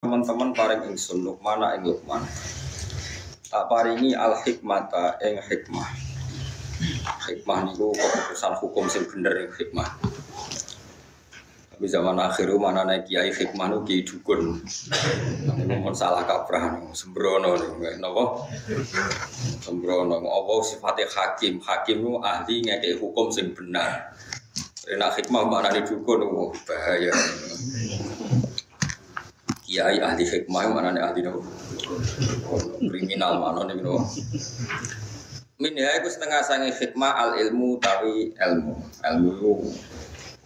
teman-teman paring ingsun Lukmana ing Lukman. Tak paringi al hikmata ing hikmah. Hikmah niku keputusan hukum sing bener ing hikmah. Tapi zaman akhir mana naik kiai hikmah nu kiai dukun. Ini mau salah kaprah sembrono nih nopo? Sembrono. Apa sifatnya hakim? Hakim nu ahli ngekei hukum sing benar. Enak hikmah mana dukun, bahaya kiai ahli hikmah mana nih ahli nopo? Kriminal mana nih nopo min ya setengah sangi hikmah al ilmu tapi ilmu. Ilmu itu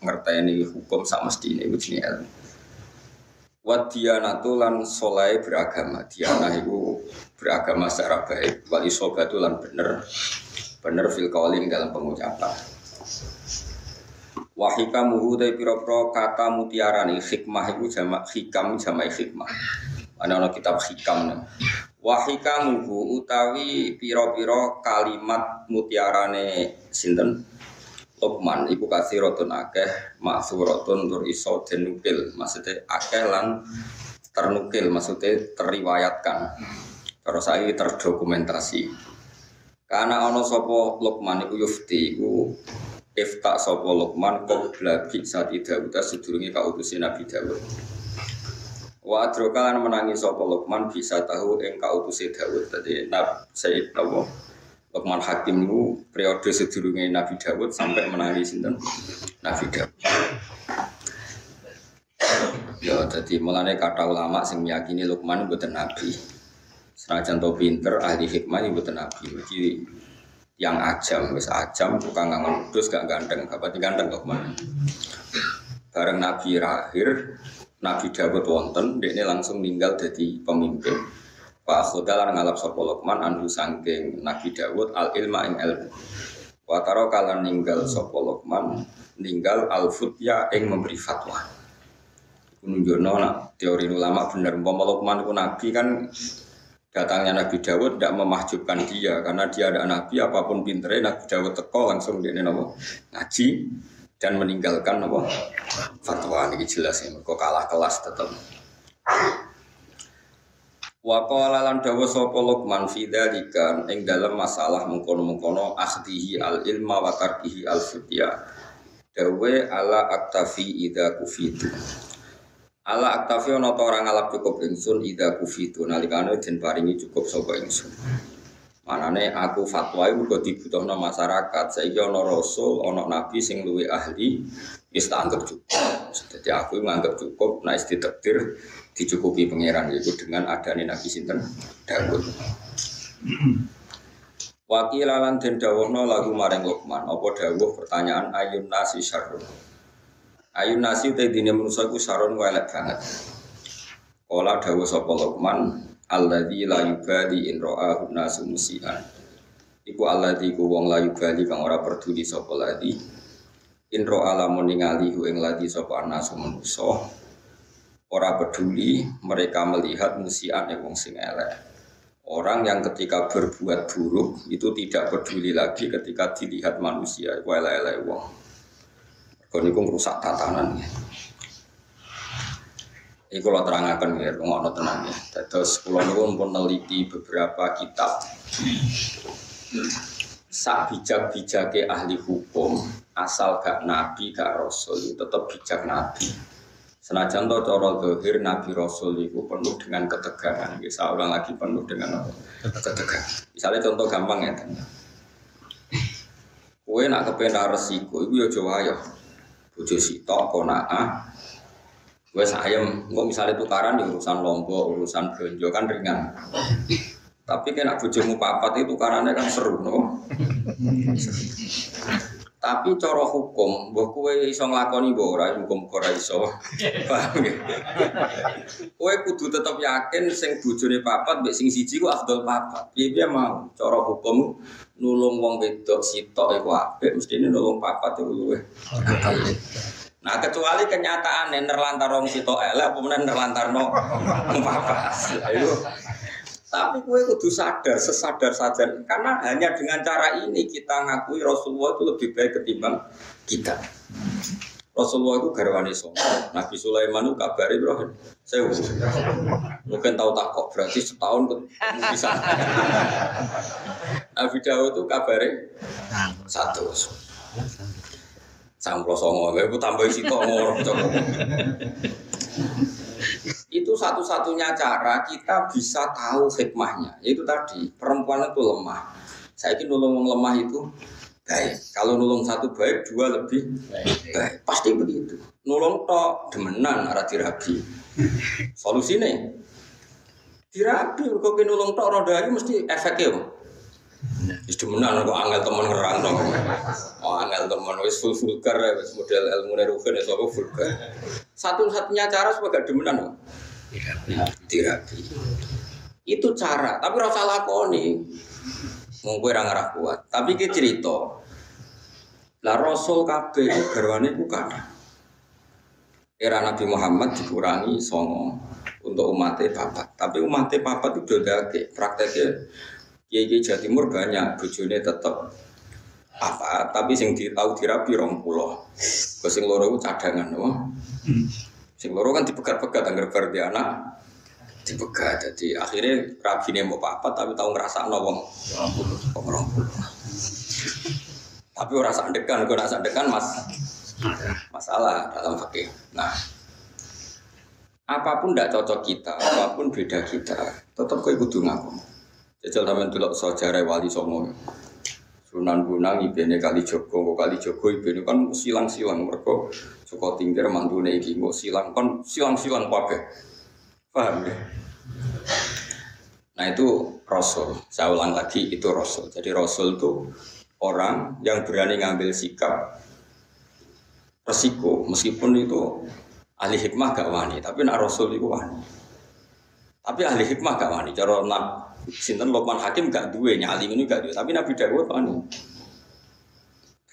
ngerteni hukum sak mesti ini itu ilmu. Wadiyanatu lan solai beragama. Diana itu beragama secara baik. Wali sobatu lan bener. Bener fil dalam pengucapan Wahika muhu dari piro-piro kata mutiara nih hikmah itu jamak hikam jamak hikmah. Ada ono kitab hikam nih. Wahika muhu utawi piro-piro kalimat mutiara nih sinten Lokman ibu kasih rotun akeh rotun tur iso denukil maksudnya akeh lan ternukil maksudnya teriwayatkan terus saya terdokumentasi karena ono sopo Lokman ibu yufti ibu Ifta sopo Luqman qabla bisa tidak udah sedurungi kautusin Nabi Dawud. Wa adrokalan menangi sopo Luqman bisa tahu ing kautusin Dawud. Tadi Nabi Sayyid Nabi Luqman Hakim itu periode sedurungi Nabi Dawud sampai menangi sinten Nabi Dawud. Ya, jadi mulanya kata ulama sing meyakini Luqman buatan Nabi. Senajan to pinter ahli hikmah buatan Nabi. Jadi yang ajam, wis ajam, tukang ngangon kudus gak ganteng, pati ganteng kok mana. Bareng Nabi akhir, Nabi Dawud wonten, dia ini langsung meninggal jadi pemimpin. Pak Khodalan ngalap sopo Lokman anhu sangking Nabi Dawud al ilma ing ilmu. Wataro kalan ninggal sopo Lokman ninggal al futya ing memberi fatwa. Nak teori ulama bener, umpama Lokman itu Nabi kan datangnya Nabi Dawud tidak memahjubkan dia karena dia ada Nabi apa pun pinternya Nabi Dawud teko langsung dia nopo ngaji dan meninggalkan nopo fatwa ini jelas ya kok kalah kelas tetap Wakola lan dawa sapa Luqman fi dzalika ing dalam masalah mengkono-mengkono akhdihi al ilma wa al fitya. Dawe ala aktafi idza kufitu. Ala aktafi ono ta ora ngalap cukup ingsun ida kufitu nalikane den paringi cukup sapa ingsun. Manane aku fatwa iku kok dibutuhno masyarakat. Saiki ana rasul, ana nabi sing luwih ahli wis tak anggap cukup. Jadi aku nganggap cukup nek ditakdir dicukupi pangeran yaitu dengan adanya nabi sinten Daud. Wakilalan den dawuhna lagu maring Luqman apa dawuh pertanyaan ayun nasi syarrun Ayu nasi utai dini manusia ku saron welek banget. Kala dawa sapa Luqman alladzi la yubali in ra'ahu nasu musian. Iku alladzi ku wong la yubali kang ora peduli sapa ladzi. In ra'a lamun ningali hu ing ladzi sapa nasu manusa. Ora peduli mereka melihat musian ing wong sing elek. Orang yang ketika berbuat buruk itu tidak peduli lagi ketika dilihat manusia, elek-elek wong. Kalau niku rusak tatanan ya. Ini kalau terangkan ya, ngono tenang ya. Terus kalau niku pun meneliti beberapa kitab. Sak bijak ke ahli hukum asal gak nabi gak rasul tetap bijak nabi. Senajan to cara zahir nabi rasul itu penuh dengan ketegangan. Bisa orang lagi penuh dengan ketegangan. Misalnya contoh gampang ya. Kue nak kepenak resiko, itu ya coba ya bojo sitok konaa wes ayam nggak misalnya tukaran di urusan lombok urusan belanja kan ringan. Tapi kena bojomu papat itu tukarannya kan seru no tapi cara hukum mbok kowe iso nglakoni mbok ora hukum ora iso. Kowe kudu tetep yakin sing bojone papat mbek sing siji ku afdal papat. Piye-piye mau? Cara hukum nulung wong wedok sitok iku apik mestine nulung papat iku luwih. Nah kecuali kenyataan nerlantar wong sitok elek apa meneh nerlantarno papat. Ayo tapi kue kudu sadar, sesadar saja. Karena hanya dengan cara ini kita ngakui Rasulullah itu lebih baik ketimbang kita. Rasulullah itu garwani songo. Nabi Sulaiman itu kabari bro. Saya mungkin tahu tak kok berarti setahun ketemu bisa. Nabi Dawud itu kabari satu. Samplo songo, gue tambah situ ngomong Itu satu-satunya cara kita bisa tahu hikmahnya. Itu tadi perempuan itu lemah. Saya ini nolong lemah itu baik. Kalau nulung satu baik, dua lebih baik. baik. Pasti begitu. Nulung tok demenan arah dirabi. Solusinya dirabi. Kau nulung tok roda ini mesti efeknya. Wis demenan kok angel temen ngerang dong. Oh angel temen wis full vulgar wis model ilmu ya sapa vulgar. Satu-satunya cara supaya gak demenan. Dirabi. Itu cara, tapi rasa lakoni. Mau gue ngarah kuat. Tapi kita cerita. Lah Rasul kabeh garwane ku kada. Era Nabi Muhammad dikurangi songo untuk umatnya papat. Tapi umatnya papat itu udah dake. Prakteknya Kiai Jawa Timur banyak bujune tetap apa tapi sing tahu dirabi rong pulau ke sing loro cadangan oh. Sing loro kan dipegat-pegat anggar bar anak dipegat. Jadi akhirnya rabi ini mau apa tapi tahu ngerasa wong. Orang tapi orang sandekan rasa sandekan mas? Masalah dalam fakih nah apa pun tidak cocok kita apa pun beda kita tetap kau ikut ngaku. Jajal sampean delok sejarah wali songo Sunan Gunang ibene kali Joko, kali Joko ibene kan silang-silang mereka Joko Tingkir mantune iki silang kan silang-silang kabeh. Paham ya? Nah itu Rasul. Saya ulang lagi itu Rasul. Jadi Rasul itu orang yang berani ngambil sikap resiko meskipun itu ahli hikmah gak wani tapi nak Rasul itu wani tapi ahli hikmah gak wani cara sinten Lokman Hakim gak duwe nyali ini gak duwe tapi Nabi Dawud wani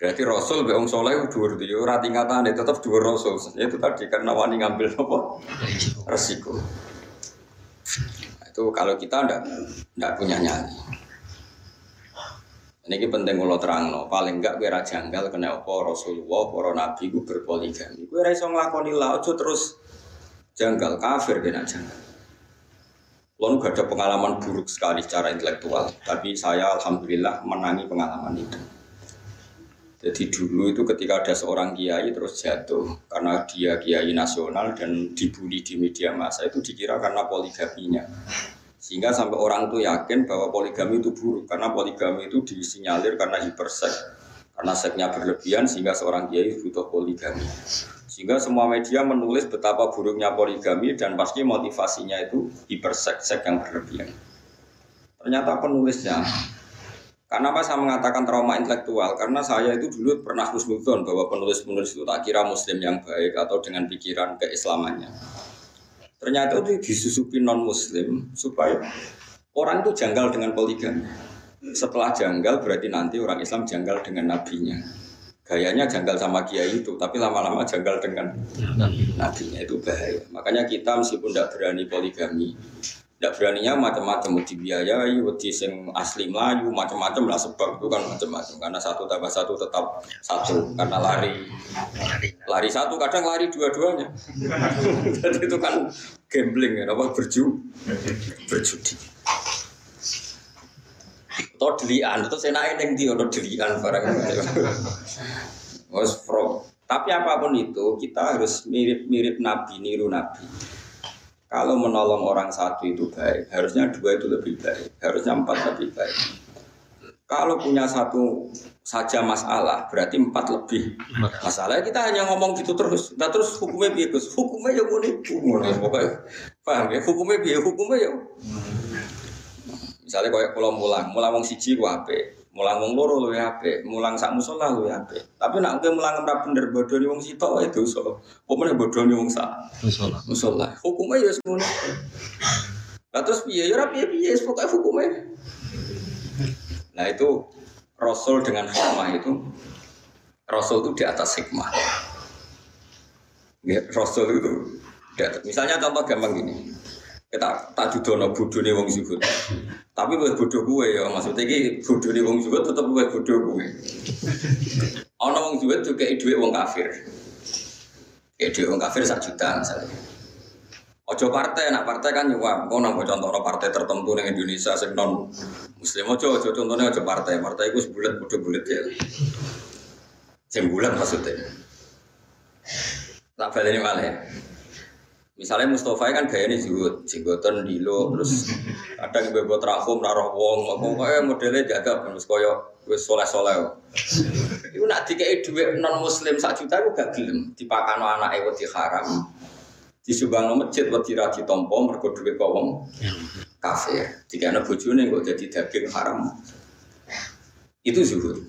berarti Rasul be wong saleh dhuwur yo ora tingkatane tetep dhuwur Rasul itu tadi karena wani ngambil apa resiko itu kalau kita ndak ndak punya nyali. Ini penting kalau terang no. Paling enggak kira janggal kena apa Rasulullah, para nabi ku berpoligami. Kue raiso ngelakoni lah, terus janggal kafir kena janggal. Lalu gak ada pengalaman buruk sekali secara intelektual, tapi saya alhamdulillah menangi pengalaman itu. Jadi dulu itu ketika ada seorang kiai terus jatuh karena dia kiai nasional dan dibully di media massa itu dikira karena poligaminya. Sehingga sampai orang itu yakin bahwa poligami itu buruk karena poligami itu disinyalir karena hipersek. Karena seknya berlebihan sehingga seorang kiai butuh poligami. Sehingga semua media menulis betapa buruknya poligami dan pasti motivasinya itu hipersek sek yang berlebihan. Ternyata penulisnya Kenapa saya mengatakan trauma intelektual? Karena saya itu dulu pernah husnudon bahwa penulis-penulis itu tak kira muslim yang baik atau dengan pikiran keislamannya. Ternyata itu disusupi non muslim supaya orang itu janggal dengan poligami. Setelah janggal berarti nanti orang Islam janggal dengan nabinya. Gayanya janggal sama kiai itu, tapi lama-lama janggal dengan nabinya itu bahaya. Makanya kita meskipun tidak berani poligami, tidak beraninya macam-macam dibiayai, wedi sing asli Melayu, macam-macam lah sebab itu kan macam-macam. Karena satu tambah satu tetap satu. Karena lari, lari satu kadang lari dua-duanya. Jadi itu kan gambling ya, apa berju, berjudi. Atau delian, saya naik yang dia, atau delian barang. Tapi apa pun itu, kita harus mirip-mirip Nabi, niru Nabi. Kalau menolong orang satu itu baik, harusnya dua itu lebih baik, harusnya empat lebih baik. Kalau punya satu saja masalah, berarti empat lebih masalah. Kita hanya ngomong gitu terus. Nah terus hukumnya biar hukumnya ya mulai pokoknya paham ya hukumnya biar hukumnya ya. Misalnya kayak pulau mulang, mulang wong siji ku mulang wong loro luwe apik, mulang sak musola luwe apik. Tapi nak kowe mulang ora bener bodoni wong sito itu so. Pomene bodoni wong sak musola. Musola. Hukumnya ya semono. Lah terus piye ya ora piye-piye pokoke hukumnya. Nah itu Rasul dengan hikmah itu Rasul itu di atas hikmah. Ya, Rasul itu di atas. Misalnya contoh gampang gini kita tak judono nih wong zuhud. Tapi gue bodoh gue ya, maksudnya ini nih wong zuhud tetap gue bodoh gue. Ono wong zuhud juga duit wong kafir. Ya dia orang kafir sak juta misalnya. Ojo partai, nak partai kan nyuap. Kau nambah contoh partai tertentu di Indonesia sing non Muslim. Ojo ojo contohnya ojo partai. Partai itu sebulan bodoh bulat ya. Sing bulat maksudnya. Tak balik ini malah ya. Misalnya Mustafa kan gaya ini zuhud, jenggotan dilo, terus kadang bebo terakhum naruh wong, pokoknya modelnya jaga terus koyo wis soleh soleh. Iku nak dikai duit non Muslim sak juta, aku gak gelem. Dipakano anak wedi haram, disubang masjid wedi ra ditompo mergo dhuwit kok wong kafir. Jika ana bojone kok jadi daging haram. Itu zuhud.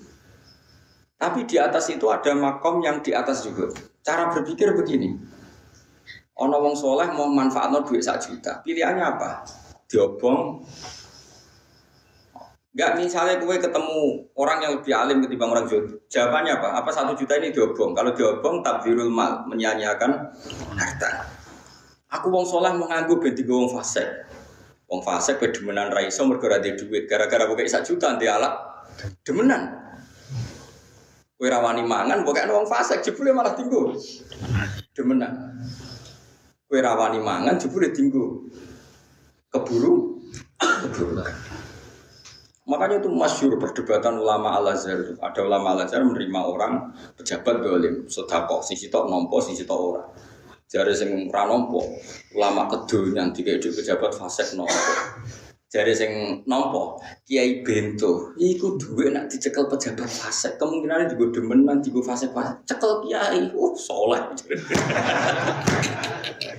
Tapi di atas itu ada makom yang di atas zuhud. Cara berpikir begini. Ono wong soleh mau manfaatno duit sak juta. Pilihannya apa? Diobong. Enggak misalnya kue ketemu orang yang lebih alim ketimbang orang jual. Jawabannya apa? Apa satu juta ini diobong? Kalau diobong tabirul mal, menyanyiakan harta. Aku wong soleh mau nganggu ben tiga wong fasik. Wong fasik be demenan ra iso mergo duit. Gara-gara buka sak juta nanti alat demenan. Kue rawani mangan bukan wong fasik jebule malah tinggu. Demenan. Kue rawani mangan jebule tinggu keburu keburu. Makanya itu masyur perdebatan ulama al azhar itu. Ada ulama al azhar menerima orang pejabat dolim, sedekah sisi tok nompo sisi tok ora. Jare sing ra nompo, ulama kedonyan tiga pejabat fasek nompo. Jare sing nampa Kiai Bento iku duwe nak dicekel pejabat fase kemungkinan juga demenan digo fase fase cekel kiai uh soleh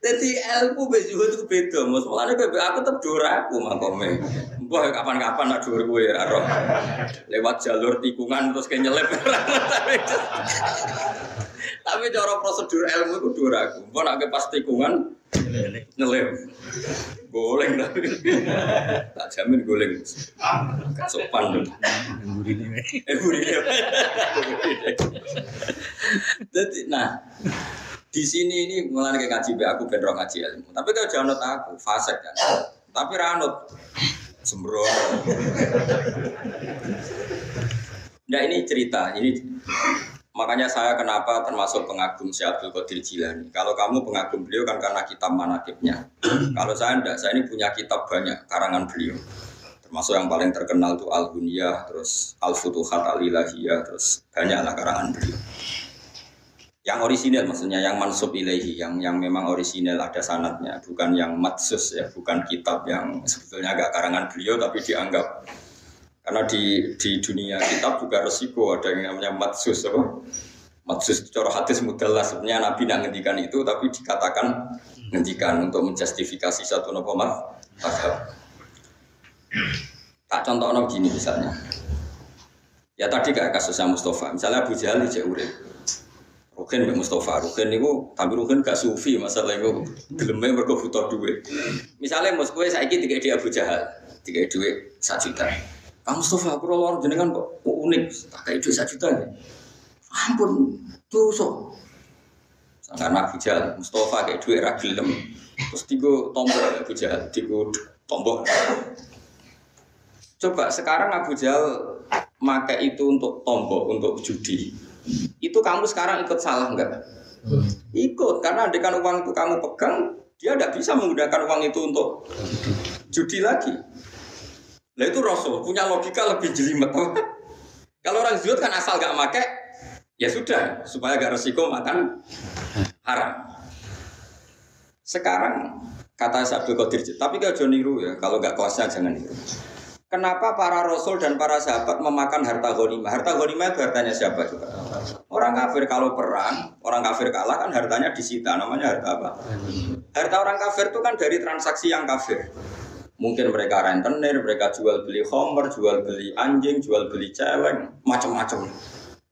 Jadi ilmu baju itu beda, mas. Mulanya aku tetap juara aku makome. Wah kapan-kapan nak gue ya, Lewat jalur tikungan terus kayak nyelip. Tapi cara prosedur ilmu itu juara aku. Gue nak pas tikungan Ngelem. Goleng tapi. Tak jamin goleng. Sopan dong. Eh burine. Jadi nah di sini ini mulai kayak ngaji be aku benro ngaji ilmu. Tapi kalau jangan aku fasek kan. Tapi ranut sembrono. Nah ini cerita, ini Makanya saya kenapa termasuk pengagum Syekh Abdul Qadir Jilani. Kalau kamu pengagum beliau kan karena kitab manakibnya. Kalau saya enggak, saya ini punya kitab banyak karangan beliau. Termasuk yang paling terkenal itu Al Bunyah, terus Al Futuhat Al Ilahiyah, terus banyaklah karangan beliau. Yang orisinil maksudnya yang mansub ilahi, yang yang memang orisinil ada sanatnya, bukan yang matsus ya, bukan kitab yang sebetulnya agak karangan beliau tapi dianggap karena di di dunia kitab juga resiko ada yang namanya matsus apa? Matsus cara hadis mudahlah sebenarnya Nabi nak ngendikan itu tapi dikatakan ngendikan untuk menjustifikasi satu nopo mat Tak contoh gini misalnya. Ya tadi kayak kasusnya Mustafa. Misalnya Abu Jahal di Rukin Mbak Mustafa, Rukin itu tapi Rukin gak sufi masalah itu gelemnya mereka butuh duit. Misalnya Mas kue saya tiga di Abu Jahal, tiga duit satu juta. Kang Mustafa, aku luar jenengan kok unik, tak kayak dua juta ya. Ampun, dosa. Karena Abu Jahal, Mustafa kayak dua ragil dem. Terus tiga tombol Abu Jahal, tiga tombol. Coba sekarang Abu Jahal make itu untuk tombol, untuk judi. Itu kamu sekarang ikut salah enggak? Hmm. Ikut, karena kan uang itu kamu pegang, dia tidak bisa menggunakan uang itu untuk judi lagi. Nah itu Rasul punya logika lebih jelimet. Kalau orang zuhud kan asal gak make, ya sudah supaya gak resiko makan haram. Sekarang kata Sabtu Qadir, tapi gak jangan niru ya. Kalau gak kelasnya jangan niru. Kenapa para rasul dan para sahabat memakan harta ghanimah? Harta ghanimah itu hartanya siapa juga? Orang kafir kalau perang, orang kafir kalah kan hartanya disita. Namanya harta apa? Harta orang kafir itu kan dari transaksi yang kafir. Mungkin mereka rentenir, mereka jual beli homer, jual beli anjing, jual beli celeng, macam-macam.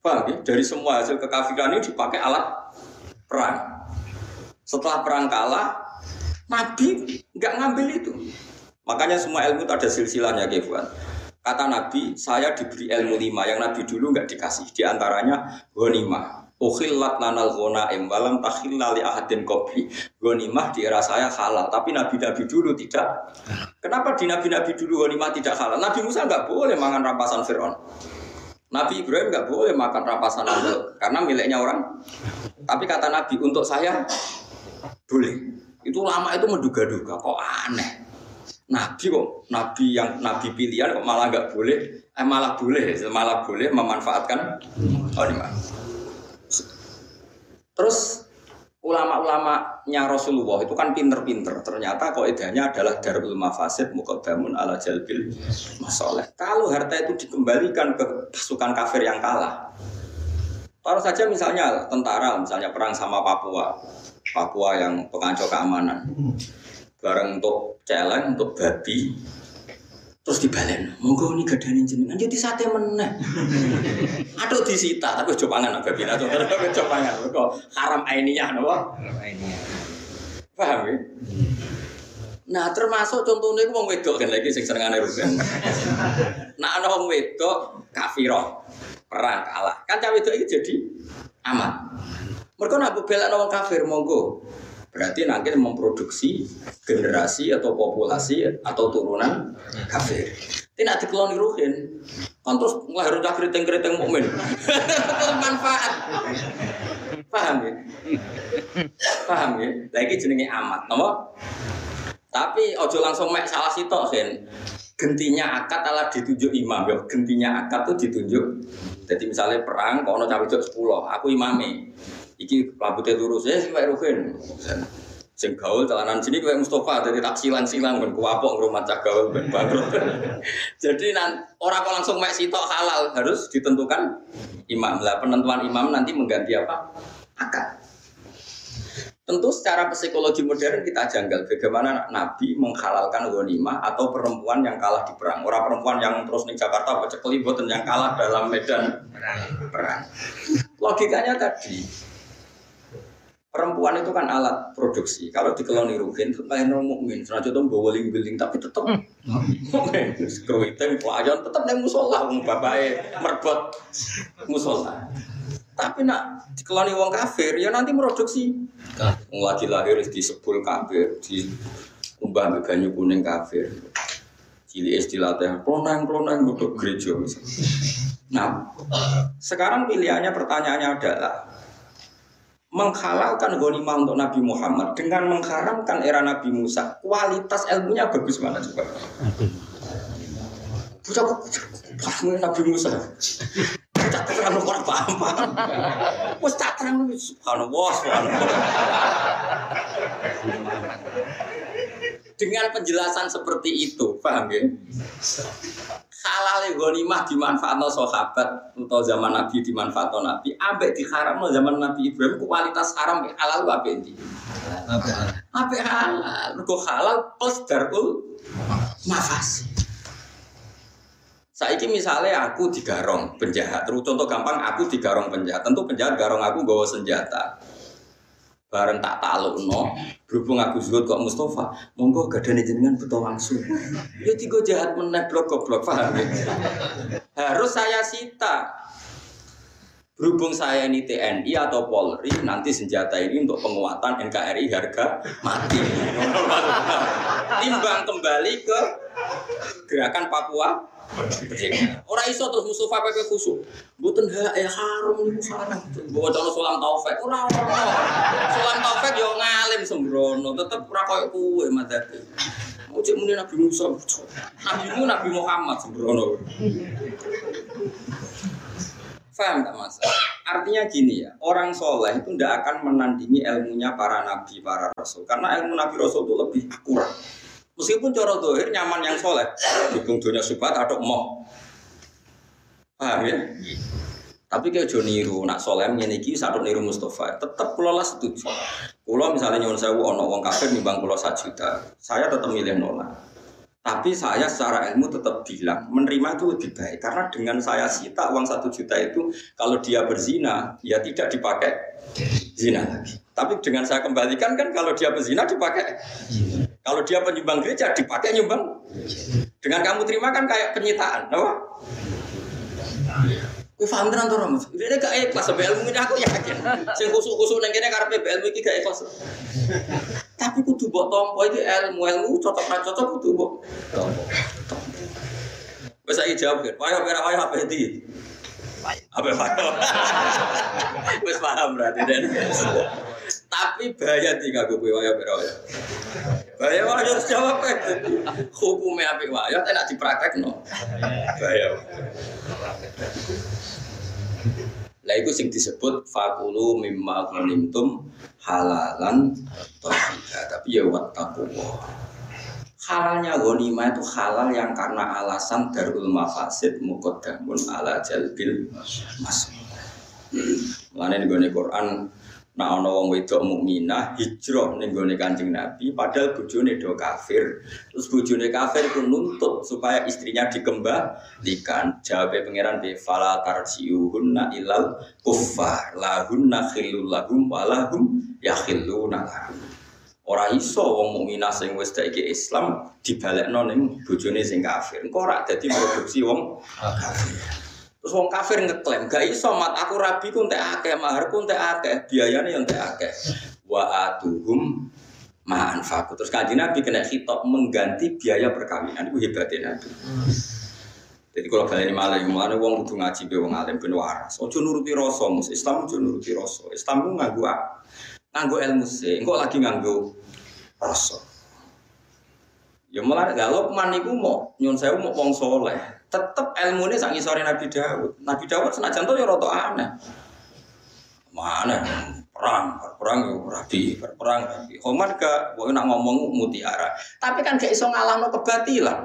Paham ya? Dari semua hasil kekafiran ini dipakai alat perang. Setelah perang kalah, Nabi nggak ngambil itu. Makanya semua ilmu itu ada silsilahnya, Kefuan. Kata Nabi, saya diberi ilmu lima yang Nabi dulu nggak dikasih. Di antaranya ghanimah. Ukhillat lanal ghonaim walam takhilla li ahadin qabli. Ghanimah di era saya halal, tapi nabi-nabi dulu tidak. Kenapa di nabi-nabi dulu ghanimah tidak halal? Nabi Musa nggak boleh mangan rampasan Firaun. Nabi Ibrahim nggak boleh makan rapasan sambal karena miliknya orang. Tapi kata Nabi untuk saya boleh. Itu lama itu menduga-duga kok aneh. Nabi kok Nabi yang Nabi pilihan kok malah nggak boleh, eh malah boleh, malah boleh memanfaatkan oh, Terus ulama-ulamanya Rasulullah itu kan pinter-pinter. Ternyata kaidahnya adalah darul mafasid mukadamun ala jalbil masoleh. Kalau harta itu dikembalikan ke pasukan kafir yang kalah, Taruh saja misalnya tentara, misalnya perang sama Papua, Papua yang pengacau keamanan, bareng untuk celeng, untuk babi, terus dibalen monggo ini gadani jenengan. Jadi sate meneh. Aduh disita. Tapi coba pangan agak bina coba coba pangan. Kok haram aininya nopo haram aininya paham ya? Nah termasuk contohnya wong wedok kan lagi sing senengane rugen. Nah ana wong wedok kafiro perang kalah. Kan cawe wedok iki jadi aman. Mereka nak bela wong kafir monggo. Berarti nanti memproduksi generasi atau populasi atau turunan kafir. Tidak dikeloni ruhin. Kan terus ngelahir cah keriting-keriting mukmin. Manfaat. Paham ya? Paham ya? Lagi jenenge amat, nomor. Tapi ojo langsung mek salah sitok kan. Gentinya akad adalah ditunjuk imam ya. Gentinya akad tuh ditunjuk. Jadi misalnya perang, kalau cawe sepuluh, aku imami. Iki rambutnya lurus ya sing Ruhin. Sing gaul celanan sini kayak Mustafa jadi tak silang-silang ben kuapok rumah cak gaul ben bangkrut. Jadi orang kok langsung mek sitok halal harus ditentukan imam. Lah penentuan imam nanti mengganti apa? Akad. Tentu secara psikologi modern kita janggal bagaimana Nabi menghalalkan ghanimah atau perempuan yang kalah di perang. Orang perempuan yang terus di Jakarta baca kelibutan yang kalah dalam medan perang. Logikanya tadi, Perempuan itu kan alat produksi. Kalau dikeloni rugen itu kayak non mukmin. Senajan itu bawa ling tapi tetap hmm. mukmin. Kruiting pelajaran tetap neng musola. Bapaknya merbot musola. Tapi nak dikeloni wong kafir ya nanti produksi. Lagi lahir di sepul kafir, di umbah banyu kuning kafir. Cili istilah teh klonang klonang untuk gereja. Nah, sekarang pilihannya pertanyaannya adalah menghalalkan ghanimah untuk Nabi Muhammad dengan mengharamkan era Nabi Musa. Kualitas ilmunya bagus mana coba? Bocah kok Nabi Musa. Tak terang lu orang paham paham. Wes tak terang subhanallah subhanallah. Dengan penjelasan seperti itu, paham ya? Halal ghanimah dimanfaatno sahabat atau zaman Nabi dimanfaatno Nabi. Ambek diharamno zaman Nabi Ibrahim kualitas haram halal apa ini apa halal. Kok halal. Plus darul mafas Saiki misalnya aku digarong penjahat, terus contoh gampang aku digarong penjahat, tentu penjahat garong aku bawa senjata bareng tak tahu no berhubung aku zuhud kok Mustafa monggo gak ada jenengan betul langsung. Ya tiga jahat meneh blok goblok paham ya? harus saya sita. Berhubung saya ini TNI atau Polri nanti senjata ini untuk penguatan NKRI harga mati. Timbang kembali ke gerakan Papua Orang iso terus Mustafa PP khusus. Mboten ha eh harum niku sarang. Bawa calon sulam taufik. Ora ora. Sulam taufik yo ngalim sembrono, tetep ora koyo kuwe madzhabi. Ucik muni Nabi Musa. Nabi Mu Nabi Muhammad sembrono. Faham tak mas? Artinya gini ya, orang soleh itu tidak akan menandingi ilmunya para nabi, para rasul. Karena ilmu nabi rasul itu lebih akurat. Meskipun coro dohir nyaman yang soleh, dukung dunia subat atau mau. Paham ya? Tapi kayak jo niru, nak soleh menyeniki satu niru Mustafa, tetap pulau lah setuju. Pulau misalnya nyuwun sewu ono wong kafir nimbang pulau satu juta, saya tetap milih nolak. Tapi saya secara ilmu tetap bilang menerima itu lebih baik karena dengan saya sita uang satu juta itu kalau dia berzina ya tidak dipakai zina lagi. Tapi dengan saya kembalikan kan kalau dia berzina dipakai kalau dia penyumbang gereja dipakai nyumbang. Dengan kamu terima kan kayak penyitaan, apa? Kowe paham tenan to, Mas? Ini gak ikhlas sampai ilmu ini aku yakin. Sing kusuk-kusuk nang kene karepe ilmu iki gak ikhlas. Tapi kudu mbok tampa iki ilmu, ilmu cocok ra cocok kudu tampa. Wes saiki jawab kan. Ayo ora ayo apa iki? Apa payah? Wis paham berarti dan. Tapi bahaya tiga gue wayah berwayah. Bahaya wayah harus jawab kan. Hukumnya apa wayah? Tidak dipraktek no. Bahaya. Lah itu sing disebut fakulu mimma ghanimtum halalan thayyibah. Tapi ya wattaqullah. Halalnya ghanimah itu halal yang karena alasan darul mafasid muqaddamun ala jalbil masuk. Mulane di Quran Nah ana wong wedok mukminah hijrah ning gone Kanjeng Nabi padahal bojone do kafir. Terus bojone kafir itu nuntut supaya istrinya dikembalikan. Jawab pangeran bi fala tarjiuhunna ilal kuffar lahunna khillul lahum wa lahum yakhilluna lahum. Ora iso wong mukminah sing wis iki Islam dibalekno ning bojone sing kafir. Engko ora dadi produksi wong kafir. Terus wong kafir ngeklaim, gak iso mat aku rabi ku entek akeh, mahar ku entek akeh, biayane yang entek akeh. Wa atuhum ma'an faku. Terus kanji Nabi kena hitop mengganti biaya perkawinan. Itu hebatnya Nabi. Jadi kalau kalian malah yang malah wong kudu ngaji be wong alim ben waras. Ojo nuruti rasa, mus Islam ojo nuruti rasa. Islam ku nganggo nganggo ilmu sih, engko lagi nganggo rasa. Ya malah kalau maniku mau nyun saya mau wong soleh, tetap ilmu ini sangi sore Nabi Dawud. Nabi Dawud senajan tuh ya roto aneh. Mana perang, perang ya rabi, perang rabi. Homar gak, gue nak ngomong mutiara. Tapi kan gak iso ngalah kebatilan.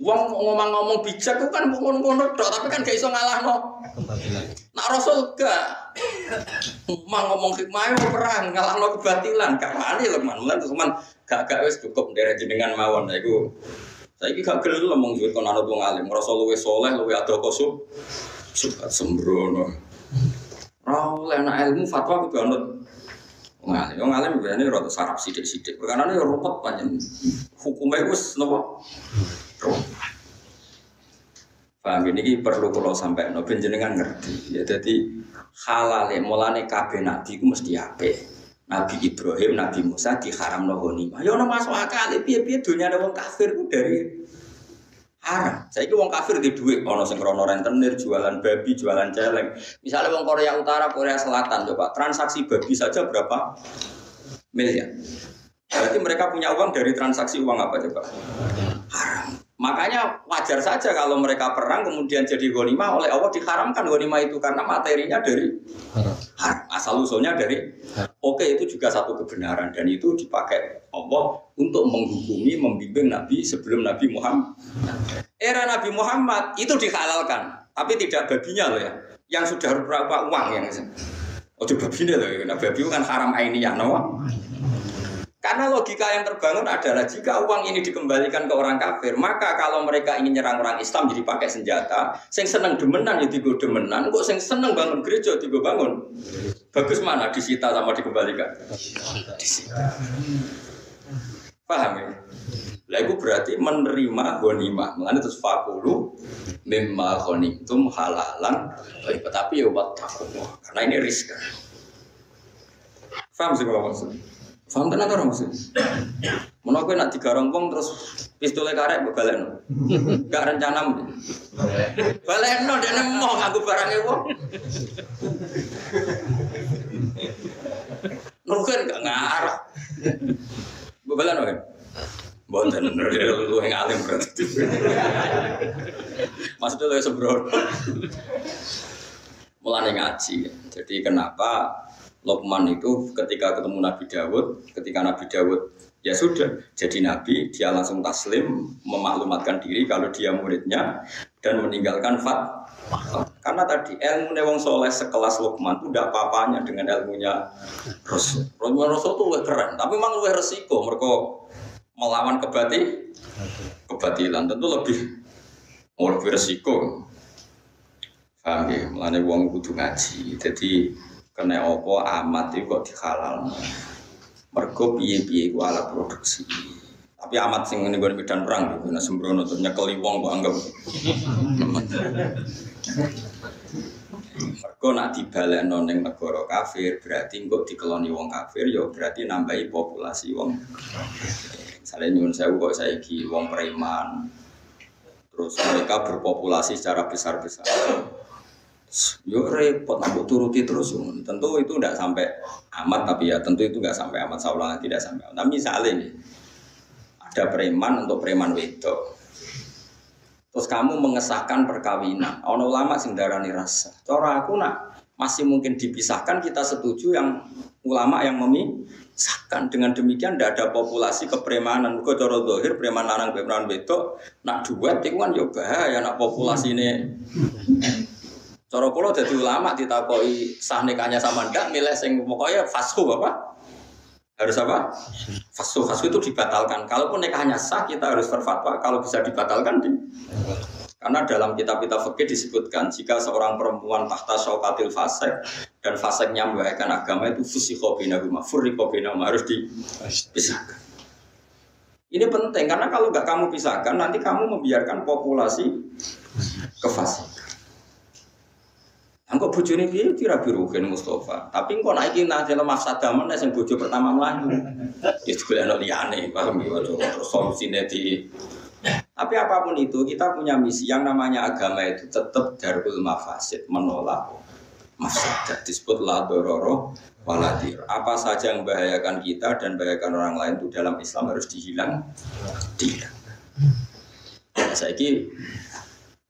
Wong ngomong-ngomong bijak itu kan ngono-ngono dok, tapi kan gak iso ngalah no. Nak Rasul gak. Mang ngomong hikmah mau perang, ngalah no kebatilan. Gak wani loh man, teman gak gak wes cukup dari jenengan mawon. Nah, itu saya gak gelem ngomong duit kon anak wong alim, merasa luwe soleh, luwe ada kosub, suka sembrono. Ora enak ilmu fatwa kudu anut wong alim. Wong alim biasane sarap sithik-sithik. Karena ini rumput panjang. Hukumnya wis napa? Paham ini perlu kalau sampai no jenengan ngerti. Ya jadi halal mulane kabeh nabi ku mesti apik. Nabi Ibrahim, Nabi Musa diharam no ghanimah. Ya ono masuk akal, piye-piye dunia ada wong kafir ku dari haram. Saya itu wong kafir di duit, ono sing krono rentenir, jualan babi, jualan celeng. Misalnya wong Korea Utara, Korea Selatan, coba transaksi babi saja berapa miliar? Berarti mereka punya uang dari transaksi uang apa coba? Haram. Makanya wajar saja kalau mereka perang kemudian jadi ghanimah oleh Allah diharamkan ghanimah itu karena materinya dari haram. Asal usulnya dari Oke itu juga satu kebenaran dan itu dipakai Allah untuk menghukumi membimbing Nabi sebelum Nabi Muhammad. Era Nabi Muhammad itu dihalalkan, tapi tidak babinya loh ya. Yang sudah berapa uang yang Oh, babinya loh, ya. nah, babi kan haram ainiyah, no? Karena logika yang terbangun adalah jika uang ini dikembalikan ke orang kafir, maka kalau mereka ingin nyerang orang Islam jadi pakai senjata, sing seneng demenan ya digo demenan, kok sing seneng bangun gereja digo bangun. Bagus mana disita sama dikembalikan? Disita. Paham ya? Lah itu berarti menerima ghanimah. Mulane terus fakulu mimma ghanimtum halalan. Tapi ya buat Karena ini risk. Paham sih kalau maksudnya? Paham tenan ora maksud? Menawa kowe nak digarong wong terus pistole karek mbok balekno. Gak rencana. Balekno dene mau nganggo barange wong. Nuken gak ngarah. Mbok balekno kan? Boten lu yang alim berarti. Maksudnya lu sembrono. Mulane ngaji. Jadi kenapa Lokman itu ketika ketemu Nabi Dawud, ketika Nabi Dawud ya sudah jadi nabi, dia langsung taslim memaklumatkan diri kalau dia muridnya dan meninggalkan fat. Karena tadi ilmu wong soleh sekelas Lokman itu tidak apa-apanya dengan ilmunya Rasul. Rasul itu lebih keren, tapi memang lebih resiko mereka melawan kebati kebatilan tentu lebih lebih resiko. Paham ya? Wong kudu ngaji. Jadi kena opo amat itu kok dihalal? Mergo piye-piye ku alat produksi. Tapi amat sing ini gue medan perang gitu nah sembrono tuh nyekeli wong kok anggap. Mergo nak dibalekno ning negara kafir berarti kok dikeloni wong kafir ya berarti nambahi populasi wong misalnya nyun saya kok saiki wong preman. Terus mereka berpopulasi secara besar-besar. Yo repot, aku turuti terus. Tentu itu tidak sampai amat, tapi ya tentu itu nggak sampai amat. Saulah tidak sampai. Tapi misalnya nih, ada preman untuk preman wedok. Terus kamu mengesahkan perkawinan. Ono ulama sing darani rasa. Cara aku nak masih mungkin dipisahkan kita setuju yang ulama yang memisahkan dengan demikian tidak ada populasi kepremanan kok cara dohir preman lanang preman wedok nak duet itu kan yo bahaya nak populasi ini Cara kula dadi ulama ditakoki sah nikahnya sama ndak milih sing pokoknya fasku apa? Harus apa? Fasku fasku itu dibatalkan. Kalaupun nikahnya sah kita harus berfatwa. Kalau bisa dibatalkan di karena dalam kitab-kitab fikih disebutkan jika seorang perempuan tahta syaukatil fasek dan faseknya membahayakan agama itu fusikho binahuma, furriko binahuma harus dipisahkan. Ini penting karena kalau nggak kamu pisahkan nanti kamu membiarkan populasi kefasikan. Engko bojone piye kira birugen Mustafa. Tapi engko nek iki nang dalam masa damen sing bojo pertama mlayu. Ya golekno liyane, paham ya terus solusine di tapi apa pun itu kita punya misi yang namanya agama itu tetap darul mafasid menolak mafsadah disebut la dororo waladir. Apa saja yang membahayakan kita dan membahayakan orang lain itu dalam Islam harus dihilang. Nah, saya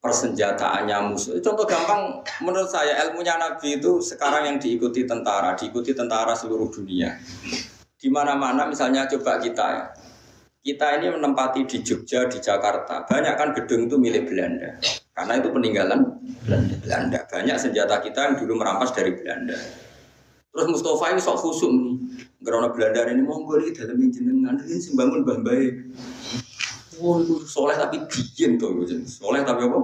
persenjataannya musuh. Contoh gampang menurut saya ilmunya Nabi itu sekarang yang diikuti tentara, diikuti tentara seluruh dunia. Di mana-mana misalnya coba kita ya. Kita ini menempati di Jogja, di Jakarta. Banyak kan gedung itu milik Belanda. Karena itu peninggalan Belanda. Belanda. Banyak senjata kita yang dulu merampas dari Belanda. Terus Mustafa ini sok khusum nih. Karena Belanda ini monggo ini dalam jenengan ini sembangun baik. Oh itu soleh tapi dingin tuh, soleh tapi apa?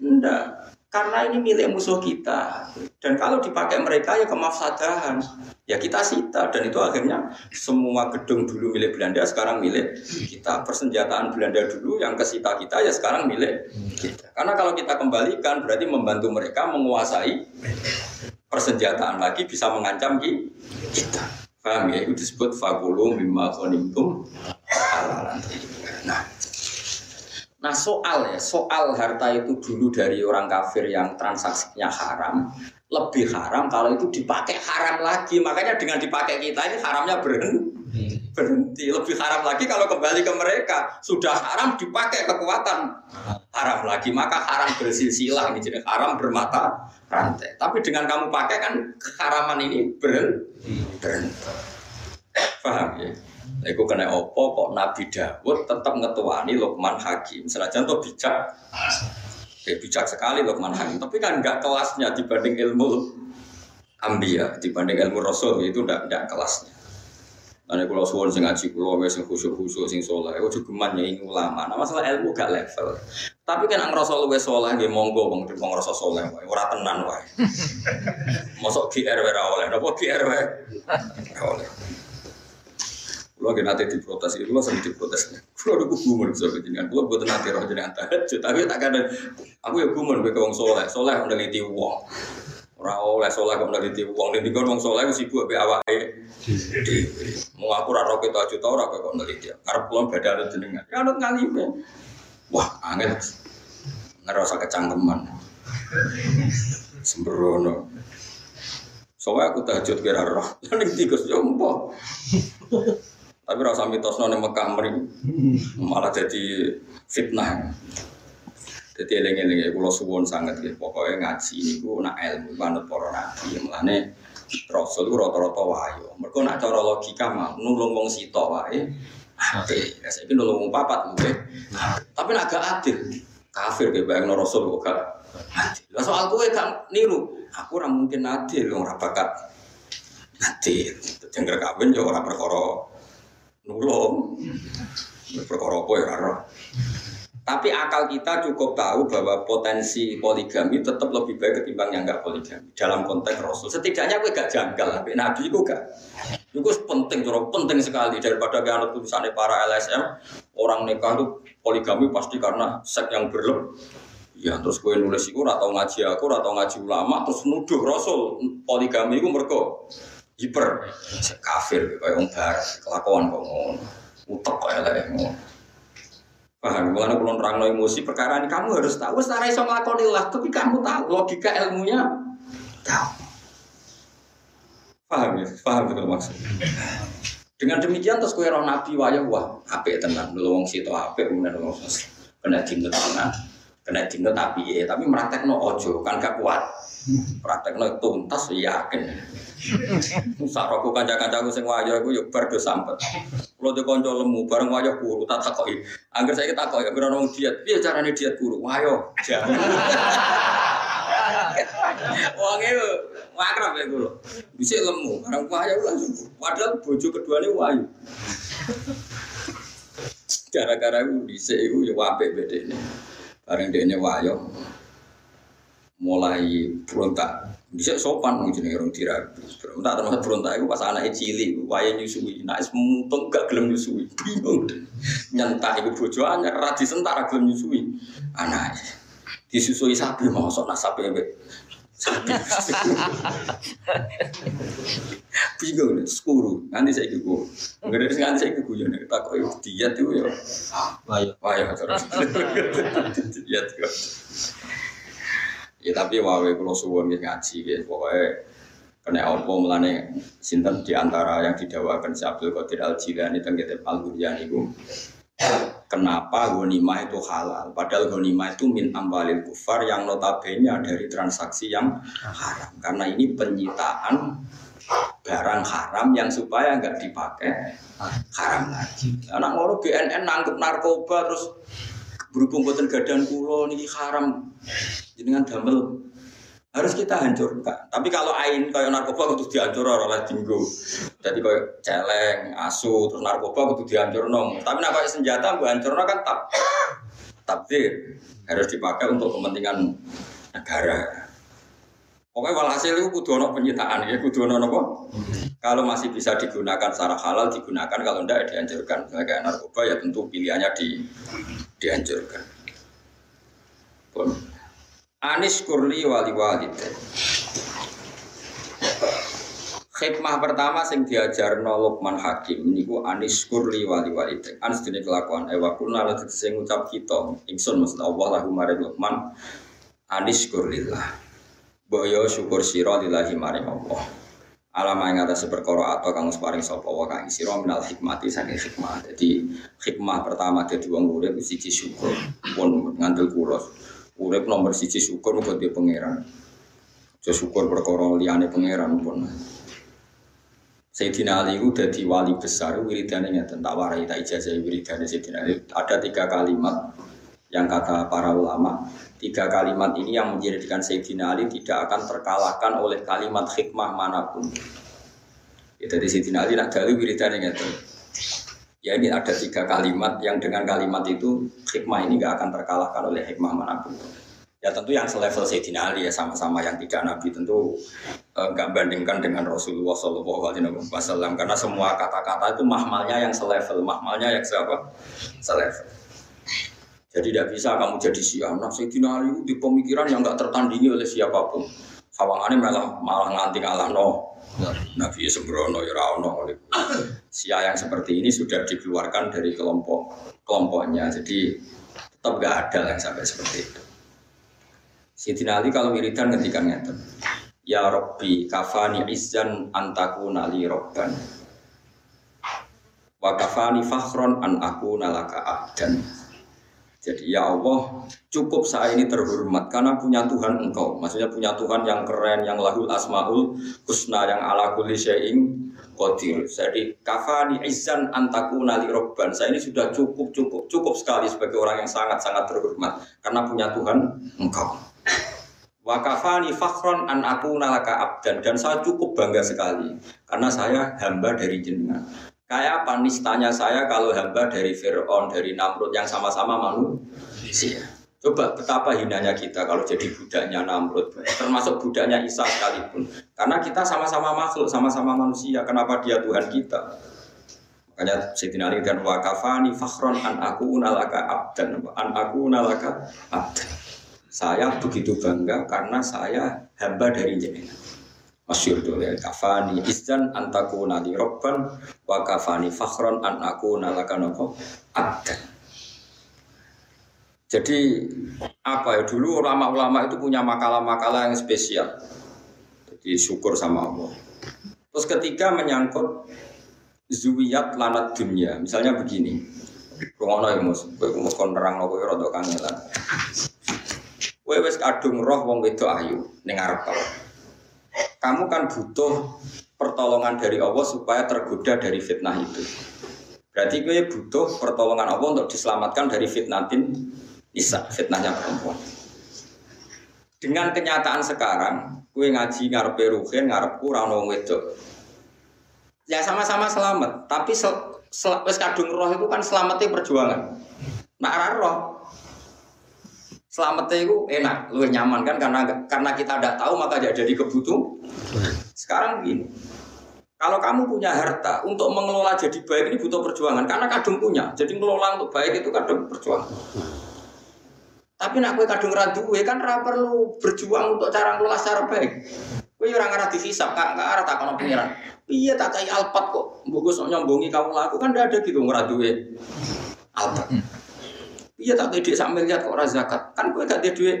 Enggak, karena ini milik musuh kita. Dan kalau dipakai mereka ya kemafsadahan. Ya kita sita dan itu akhirnya semua gedung dulu milik Belanda sekarang milik kita. Persenjataan Belanda dulu yang kesita kita ya sekarang milik kita. Karena kalau kita kembalikan berarti membantu mereka menguasai persenjataan lagi bisa mengancam kita. Paham ya? Itu disebut fakulu mimma konimtum Nah, nah soal ya, soal harta itu dulu dari orang kafir yang transaksinya haram, lebih haram kalau itu dipakai haram lagi. Makanya dengan dipakai kita ini haramnya berhenti. Berhenti. Lebih haram lagi kalau kembali ke mereka. Sudah haram dipakai kekuatan haram lagi. Maka haram bersilsilah. Ini jadi haram bermata rantai. Tapi dengan kamu pakai kan keharaman ini berhenti. berhenti. Paham ya? Iku kena opo kok Nabi Dawud tetap ngetuani Luqman Hakim. Senajan tuh bijak, ya bijak sekali Luqman Hakim. Tapi kan nggak kelasnya dibanding ilmu Ambia, dibanding ilmu Rasul itu nggak nggak kelasnya. Karena kalau suwon sing ngaji kulo wes sing khusyuk khusyuk sing soleh, ojo geman ini ulama. Nah masalah ilmu gak level. Tapi kan ang rasa luwes soleh nggih monggo wong wong rasa soleh wae, ora tenan wae. Mosok GR ora oleh, napa GR wae? Oleh. Kalau nggak nanti diprotes itu, lo sering diprotes. Kalau ada gumun bisa dengan, kalau buat nanti roh jenengan tahajud, tapi tak ada. Aku ya gumun gue wong soleh, soleh udah liti uang. Orang oleh soleh kok neliti uang, dan tiga wong soleh mesti gue be awake. Mau aku raro kita juta orang kok neliti. Karena pulang beda ada jenengan. Ya ada ngalime. Wah, angin. Ngerasa kecangkeman. Sembrono. Soalnya aku tahajud kira roh, lalu tiga jompo. Tapi rasa mitos nong Mekah meri malah jadi fitnah. Jadi eling-eling ya, suwon sangat gitu. Pokoknya ngaji ini gue nak ilmu manut para nabi. Mulane Rasul itu rata-rata wayo. Mereka nak cara logika mah nulung wong sito wae. Oke, saya ini nulung wong papat mungkin. Tapi nak gak adil. Kafir kayak bayang Rasul kok gak adil. Lah soal gue gak niru. Aku ora mungkin adil, ora bakat adil. Jengger kawin yo ora perkara nulung. Perkara ya karo. Tapi akal kita cukup tahu bahwa potensi poligami tetap lebih baik ketimbang yang enggak poligami dalam konteks Rasul. Setidaknya gue gak janggal, tapi Nabi itu gak. Itu penting, cara penting sekali daripada kalau tulisannya para LSM orang nikah itu poligami pasti karena seks yang berlebih. Ya terus gue nulis itu atau ngaji aku atau ngaji ulama terus nuduh Rasul poligami itu mereka hiper kafir kayak orang barat kelakuan kok ngono utek kok elek ngono Paham? Mulane kula nerangno emosi perkara ini kamu harus tahu ora iso nglakoni tapi kamu tahu logika ilmunya tahu. Paham ya? Paham betul maksud. Dengan demikian terus kowe roh nabi wayah wah apik tenan lho wong sito apik kemudian wong kena dinut tenan. Kena dinut tapi ya tapi meraktekno ojo kan gak kuat. Praktekno tuntas ya yakin. Sak roku kanca-kancaku sing wayah iku yo bar do sampet. Kulo de kanca lemu bareng wayah guru tak takoki. Angger saiki takoki ya ora wong diet, piye carane diet guru? Wayo. Wong e wakrab ya kulo. Bisa lemu bareng wayah langsung. Padahal bojo keduane wayu. Gara-gara iku dhisik iku yo apik bedene. Bareng dene wayo mulai berontak bisa sopan mungkin jenenge orang dirabi. Berontak termasuk berontak itu pas anaknya cilik, waya nyusui. Nah, es mutung gak gelem nyusui. Bingung. Nyentak ibu bojo anyar ra disentak ra gelem nyusui. Anaknya disusui sapi mau sok sapi. Bingung nih, skuru. Nanti saya ikut guru. Enggak ada nanti saya ikut guru. Nih tak kau diet itu ya. Wayo, wayo terus. Diet kok. Ya tapi wae kalau suwun ngaji gitu, pokoknya kena opo melane sinten di antara yang didawakan si Abdul Qadir Al Jilani dan kitab Al itu kenapa ghanimah itu halal? Padahal ghanimah itu min ambalil kufar yang notabene dari transaksi yang haram. Karena ini penyitaan barang haram yang supaya nggak dipakai haram lagi. Anak ngono BNN nangkep narkoba terus berhubung buatan gadan kulo niki haram. Jenengan damel harus kita hancurkan. Tapi kalau ain kayak narkoba itu dihancur oleh tinggu. Jadi kayak celeng, asu, terus narkoba itu dihancur nong. Tapi nak kayak senjata gue hancur kan tak takdir harus dipakai untuk kepentingan negara. Pokoknya walhasil itu kudu ono penyitaan ya, kudu ono apa? Kalau masih bisa digunakan secara halal digunakan, kalau tidak ya dihancurkan. Kayak narkoba ya tentu pilihannya di dihancurkan. Bon. Anis kurli wali wali. Hikmah pertama sing diajar Luqman Hakim niku anis kurli wali wali. Anis dene kelakuan ewa kuna lan sing ngucap kita ingsun maksud Allah lahu maring Luqman anis kurlillah Boyo syukur siro lillahi maring Allah. Alama yang atas perkara atau kang paring sapa wa kang sira minal hikmati saking hikmah. Jadi hikmah pertama dadi wong urip siji syukur pun ngandel kula. Urip nomor siji syukur muga dia pangeran. Jo syukur perkara liyane pangeran pun. Sayyidina Ali itu jadi wali besar wiridane ngeten tak warai tak ijazah wiridane Sayyidina Ali. Ada tiga kalimat yang kata para ulama Tiga kalimat ini yang menjadikan Sayyidina Ali tidak akan terkalahkan oleh kalimat hikmah mana pun. Ya, dari Sayyidina Ali nak dari wiridan yang itu. Ya ini ada tiga kalimat yang dengan kalimat itu hikmah ini gak akan terkalahkan oleh hikmah mana pun. Ya tentu yang selevel Sayyidina Ali ya sama-sama yang tidak Nabi tentu enggak eh, bandingkan dengan Rasulullah Shallallahu Alaihi Wasallam karena semua kata-kata itu mahmalnya yang selevel, mahmalnya yang siapa? Selevel. Jadi tidak bisa kamu jadi siapa. Nah, Sayyidina Ali di pemikiran yang nggak tertandingi oleh siapa pun. Sawangannya malah malah nganti ngalah no. Nabi sembrono ya oleh Sia yang seperti ini sudah dikeluarkan dari kelompok kelompoknya. Jadi tetap gak ada yang sampai seperti itu. Sayyidina Ali kalau wiridan ketika ngeten. Ya Rabbi kafani izzan antaku nali robban. Wa kafani fakhron an aku nalaka abdan. Jadi ya Allah, cukup saya ini terhormat karena punya Tuhan engkau. Maksudnya punya Tuhan yang keren, yang lahul asmaul husna, yang ala kulli syai'in qadir. Jadi kafani izan antaku nali robban. Saya ini sudah cukup, cukup, cukup sekali sebagai orang yang sangat-sangat terhormat karena punya Tuhan engkau. Wakafani fakhron an aku nalaka abdan dan saya cukup bangga sekali karena saya hamba dari jenengan. Kayak apa nistanya saya kalau hamba dari Fir'aun, dari Namrud yang sama-sama manusia. Coba betapa hinanya kita kalau jadi budaknya Namrud, termasuk budaknya Isa sekalipun. Karena kita sama-sama makhluk, sama-sama manusia. Kenapa dia Tuhan kita? Makanya Sayyidina Ali dan wakafani fakhron an aku unalaka abdan. An aku unalaka abdan. Saya begitu bangga karena saya hamba dari jenengan. Masyur ya kafani izan antaku nali robban wa kafani fakhron an aku nalaka nopo abdan. Jadi apa ya dulu ulama-ulama itu punya makalah-makalah yang spesial. Jadi syukur sama Allah. Terus ketika menyangkut zuwiyat lanat dunia, misalnya begini. Rungono ya mus, kowe mus kon nerang kowe rada kangelan. Kowe wis kadung roh wong wedok ayu ning ngarep Kamu kan butuh pertolongan dari Allah supaya tergoda dari fitnah itu. Berarti gue butuh pertolongan Allah untuk diselamatkan dari fitnatin Isa, fitnahnya perempuan. Dengan kenyataan sekarang, gue ngaji ngarepe ruhin, ngarepku rano wedok. Ya sama-sama selamat, tapi sel, sel, kadung roh itu kan selamatnya perjuangan. Nak roh, selamatnya itu enak, lu nyaman kan karena karena kita tidak tahu maka jadi kebutuh. Sekarang gini, kalau kamu punya harta untuk mengelola jadi baik ini butuh perjuangan karena kadung punya. Jadi mengelola untuk baik itu kadung perjuangan. Tapi nak kue kadung radu kue kan ra perlu berjuang untuk cara ngelola secara baik. Kue orang arah dihisap, kak nggak arah tak kono pengiran. Iya tak kayak alpat kok. Bagus nyombongi kamu laku kan tidak ada gitu ngeradu kue. Alpat. Iya tak dia sambil lihat kok zakat. Kan kue gak dia duit.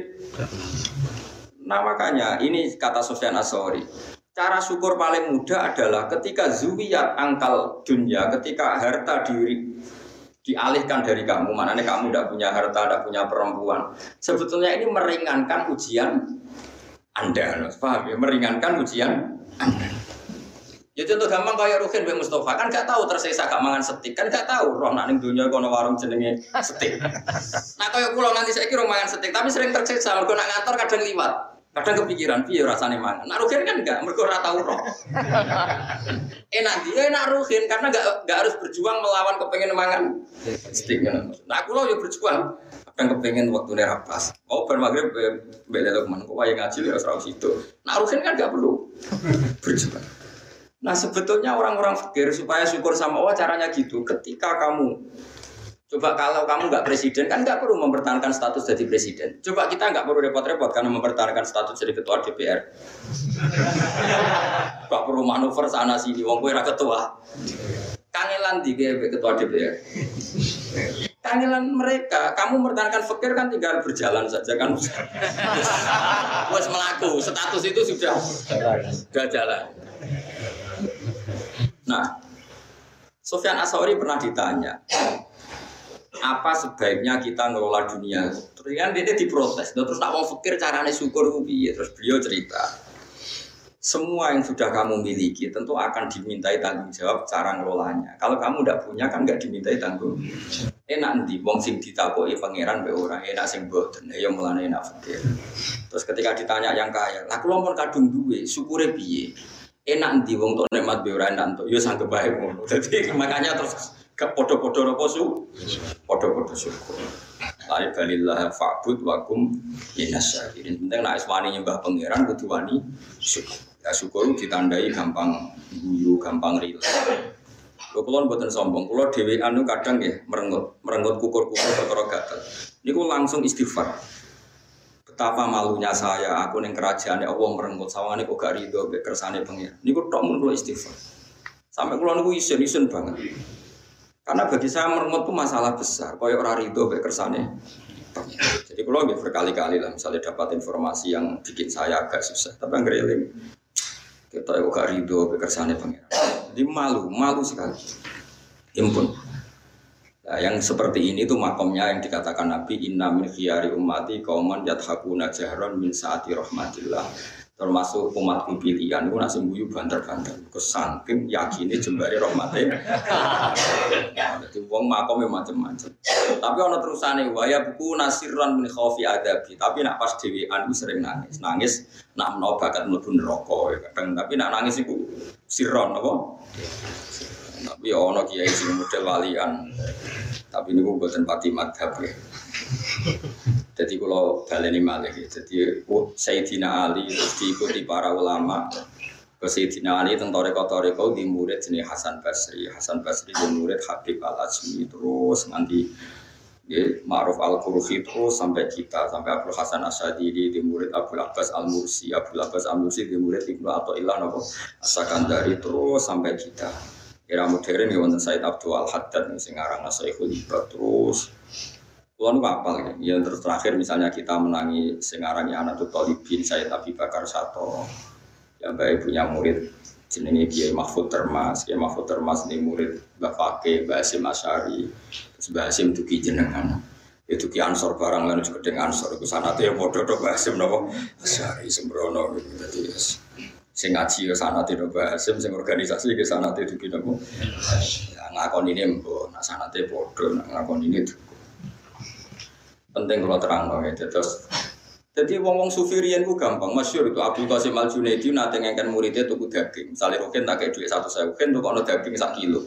Nah makanya ini kata Sofyan Asori. Cara syukur paling mudah adalah ketika zuwiyat angkal dunia, ketika harta diri dialihkan dari kamu, mana nih kamu tidak punya harta, tidak punya perempuan. Sebetulnya ini meringankan ujian Anda, paham ya? Meringankan ujian Anda. Ya contoh gampang kayak Rukin bin Mustafa kan gak tahu tersisa gak mangan setik kan gak tahu roh nak dunia kono warung jenenge setik. Nah kayak pulau nanti saya kira mangan setik tapi sering tersiksa mergo nak ngantor kadang liwat. Kadang kepikiran piye rasane mangan. Nak Ruhin kan enggak mergo ora tahu roh. enak dia enak Ruhin karena enggak enggak harus berjuang melawan kepengen mangan setik. Nah aku lo ya berjuang kadang kepengen waktu ini rapas. Mau ber maghrib beda Lukman, kok yang ngaji ya serau situ. Nak Ruhin kan enggak perlu berjuang. Nah sebetulnya orang-orang fikir supaya syukur sama Allah caranya gitu. Ketika kamu Coba kalau kamu nggak presiden kan nggak perlu mempertahankan status jadi presiden. Coba kita nggak perlu repot-repot karena mempertahankan status jadi ketua DPR. Gak perlu manuver sana sini. Wong kue ketua. Kangelan di ketua DPR. Kangelan mereka, kamu mempertahankan fakir kan tinggal berjalan saja kan. Wes melaku, status itu sudah sudah jalan. Nah, Sofyan Asori pernah ditanya, apa sebaiknya kita ngelola dunia? Terus kan dia diprotes, terus tak mau pikir caranya syukur ubi, terus beliau cerita, semua yang sudah kamu miliki tentu akan dimintai tanggung jawab cara ngelolanya. Kalau kamu tidak punya kan nggak dimintai tanggung. Enak nanti, wong sing ditakoi pangeran be orang enak sing boten, ya mulane enak fakir. Terus ketika ditanya yang kaya, kalau mau kadung duwe, syukure piye? Enak nanti wong tuh nikmat be orang enak tuh, yo sanggup baik Jadi makanya terus ke podo-podo nopo su, podo-podo syukur. Lain balillah fa'bud wakum inasyakirin. Penting nak iswani nyembah pangeran kudu wani syukur. Ya syukur ditandai gampang guyu, gampang rila. Kalau kulon buatan sombong, kalau dewi anu kadang ya merengut, merengut kukur-kukur perkara gatel. Niku langsung istighfar. Betapa malunya saya, aku neng kerajaan ya Allah merengut sawangan kok gak ridho, kersane pengen. Niku tok mun istighfar. Sampai kulon niku isen isen banget. Karena bagi saya meremut itu masalah besar. Koyok orang ridho baik kersane. Jadi kalau nggak berkali-kali lah, misalnya dapat informasi yang bikin saya agak susah, tapi nggak relim. Kita yuk gak ridho baik kersane pengiran. Jadi malu, malu sekali. Impun. Nah, yang seperti ini tuh makomnya yang dikatakan Nabi Inna min khiyari ummati kauman yathakuna jahron min saati rahmatillah. Termasuk umat pilihan itu nasi buyu banter-banter. Kesangking yakini jembari rahmatnya jadi uang makom macam-macam tapi ono terusane waya buku nasiran min khaufi adabi. Tapi nak pas dewi anu sering nangis. Nangis nak menawa bakat neraka ya tapi nak nangis itu siron apa tapi ya ono kiai sing model walian tapi ini gue buatan pati madhab ya jadi kalau baleni malih, jadi Sayyidina Ali terus diikuti para ulama. Ke Sayyidina Ali tentang toreko-toreko di murid jenis Hasan Basri. Hasan Basri di murid Habib Al Azmi terus nanti ya, Ma'ruf Al Qurfi terus sampai kita sampai Abdul Hasan Asyadili di murid Abdul Abbas Al Mursi, Abdul Abbas Al Mursi di murid Ibnu nopo Asakandari terus sampai kita. Era modern ya wonten Said Abdul Al Haddad sing aran Saikhul terus. Kulon apal ya. ya terus terakhir misalnya kita menangi sengarangnya anak tuh Tolibin saya tapi Bakar Sato. Yang baik punya murid jenenge Kiai Mahfud Termas. Kiai Mahfud Termas ini murid Mbak Fakih Mbak Asim Asyari. Terus Mbak Asim Duki jenengan. Itu ki ansor barang lain juga dengan ansor. Itu sana tuh ya bodoh doh Mbak Asim nopo sembrono. Gitu jadi sing ngaji ke sana tidak Mbak Asim sing organisasi ke sana itu Duki nopo ngakon ini mbok nak sana tuh bodoh nak ngakon ini tuh penting kalau terang dong ya terus jadi wong wong sufirian ku gampang masyur itu. Abdul Qasim Al Junaidi nanti ngangkat muridnya tuku daging. Misalnya Rukin tak kayak duit satu saya Rukin tuh kalau daging sak kilo.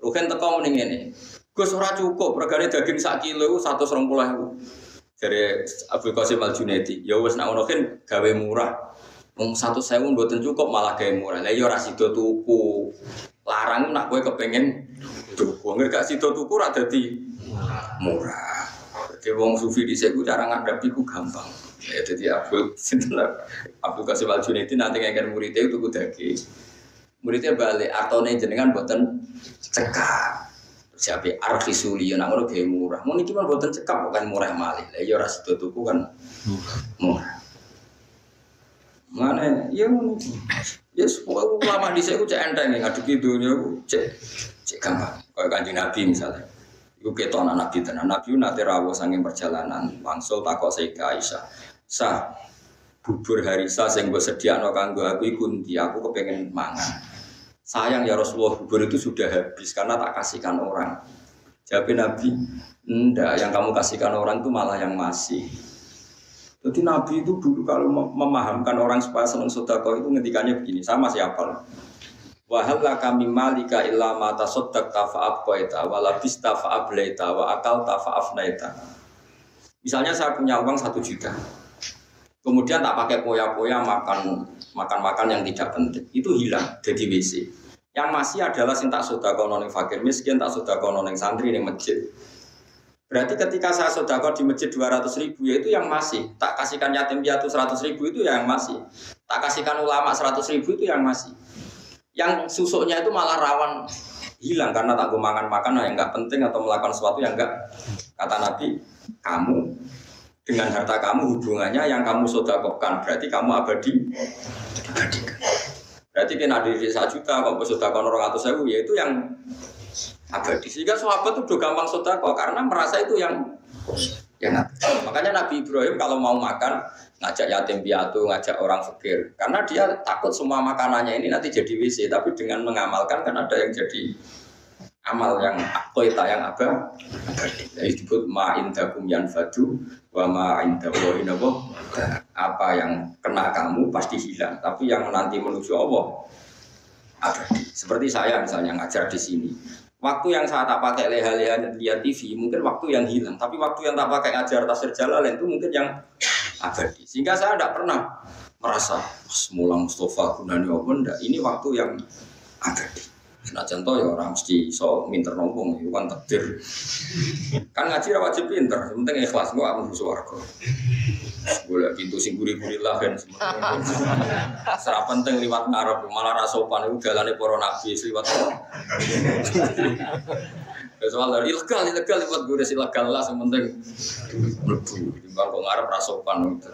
Rukin teko mending ini Gus ora cukup. Regane daging sak kilo satu serong pulau dari Abdul Qasim Al Junaidi ya wes nak gawe murah Wong satu sewu buatan cukup malah gawe murah. Lah yo ora sida tuku. Larang nak kowe kepengen tuku. Nggak gak sida tuku ora dadi murah. Jadi wong sufi di seku cara ngadapi ku gampang. Ya jadi Abu sinten Abu Qasim Al Junaidi nanti ngeken muridnya itu ku daging. Muridnya balik artone jenengan buatan cekak. Siapa arhisuli yang ngono gawe murah. Mau niki mah buatan cekak bukan murah malih. Lah ya ora sida tuku kan murah. Mana ya. Ya semua ulama di seku cek enteng ngadepi dunia ku cek cek gampang. Kayak kanjeng Nabi misalnya. Iku ketok anak Nabi tenan. Nabi nate rawuh saking perjalanan, wangsul takok Sayyidah Aisyah. Sah bubur harisa sing mbok sediakno kanggo aku iku ndi? Aku kepengen mangan. Sayang ya Rasulullah bubur itu sudah habis karena tak kasihkan orang. Jawab Nabi, enggak, yang kamu kasihkan orang itu malah yang masih. Jadi Nabi itu dulu kalau memahamkan orang supaya senang sodako itu ngendikannya begini, sama siapa? Wahalla kami malika illa ma tasaddaqta fa abqaita wa labista fa ablaita wa akalta fa afnaita. Misalnya saya punya uang satu juta. Kemudian tak pakai poya-poya makan makan-makan yang tidak penting. Itu hilang jadi WC. Yang masih adalah sing tak sedekah nang fakir miskin, tak sedekah nang santri ning masjid. Berarti ketika saya sodako di masjid 200 ribu ya itu yang masih. Tak kasihkan yatim piatu 100 ribu itu yang masih. Tak kasihkan ulama 100 ribu itu yang masih yang susuknya itu malah rawan hilang karena tak makan makan yang nggak penting atau melakukan sesuatu yang enggak kata Nabi kamu dengan harta kamu hubungannya yang kamu sodakokan berarti kamu abadi berarti kan ada di satu juta kalau sodakokan orang atau sewu ya itu yang abadi sehingga sahabat itu udah gampang sodako karena merasa itu yang yang makanya Nabi Ibrahim kalau mau makan ngajak yatim piatu, ngajak orang fakir. Karena dia takut semua makanannya ini nanti jadi WC, tapi dengan mengamalkan kan ada yang jadi amal yang koita yang apa? Jadi disebut ma indakum yanfadu wa ma indakum apa yang kena kamu pasti hilang, tapi yang nanti menuju Allah abadi. Seperti saya misalnya ngajar di sini. Waktu yang saya tak pakai leha-leha lihat TV mungkin waktu yang hilang, tapi waktu yang tak pakai ngajar tasir jalan itu mungkin yang abadi. Sehingga saya tidak pernah merasa semula Mustafa Gunani apa Ini waktu yang abadi. Nah contoh ya orang mesti so minter nombong itu kan takdir. Kan ngaji wajib pinter, penting ikhlas gua akan suwargo. Boleh pintu sing guri-guri lah kan. Serap penting liwat ngarep malah rasopan itu jalannya para nabi liwat. Ya soal dari ilegal, ilegal buat gue udah ilegal lah, sementing melebu. Timbang kok ngarep rasopan gitu.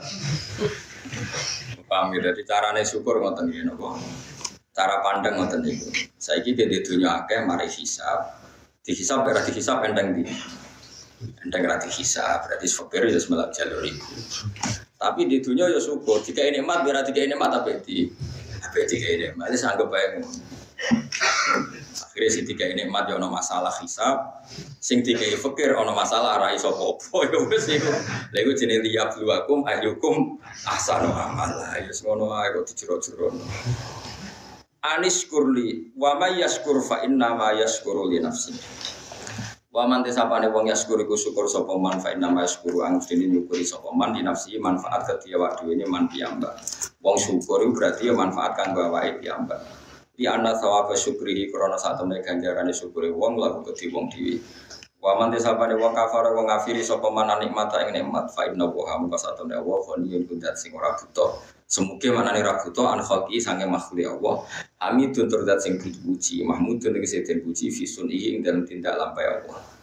Paham ya, jadi caranya syukur ngoten ya, nopo. Cara pandang ngoten itu. Saya kira di dunia akeh mari hisap. Dihisap berarti hisap endang di. Endang berarti hisap, berarti fakir ya semelak jalur itu. Tapi di dunia ya syukur. Jika ini mat berarti ini mat tapi di. Tapi tiga ini mat, ini sanggup bayang. Akhirnya si tiga ini mat ya masalah hisab, sing tiga fakir ono masalah rai sopo popo ya wes iku. Lagu jenis liap luakum ayyukum ahsanu amala. Ya ae kok dicuro-curo. Anis kurli wa may yaskur fa inna ma yaskuru nafsi. Wa man tisapane wong yaskur iku syukur sapa man fa inna ma yaskuru ang mesti nyukuri sapa man di nafsi manfaat kedua waktu ini man piyambak. Wong syukur itu berarti ya manfaat kanggo awake piyambak di anna sawaba syukrihi krana sak temne ganjarane syukure wong lagu kedhi wong dhewe wa man desapane wong kafara wong ngafiri sapa man nikmat ing nikmat fa inna wa ham ka sak temne wa khaniyun kudat sing ora semuge manane ra buta an khalqi sange makhluk Allah hamidun tur dat sing dipuji mahmudun tegese den puji fi sunihi ing dalam tindak lampai Allah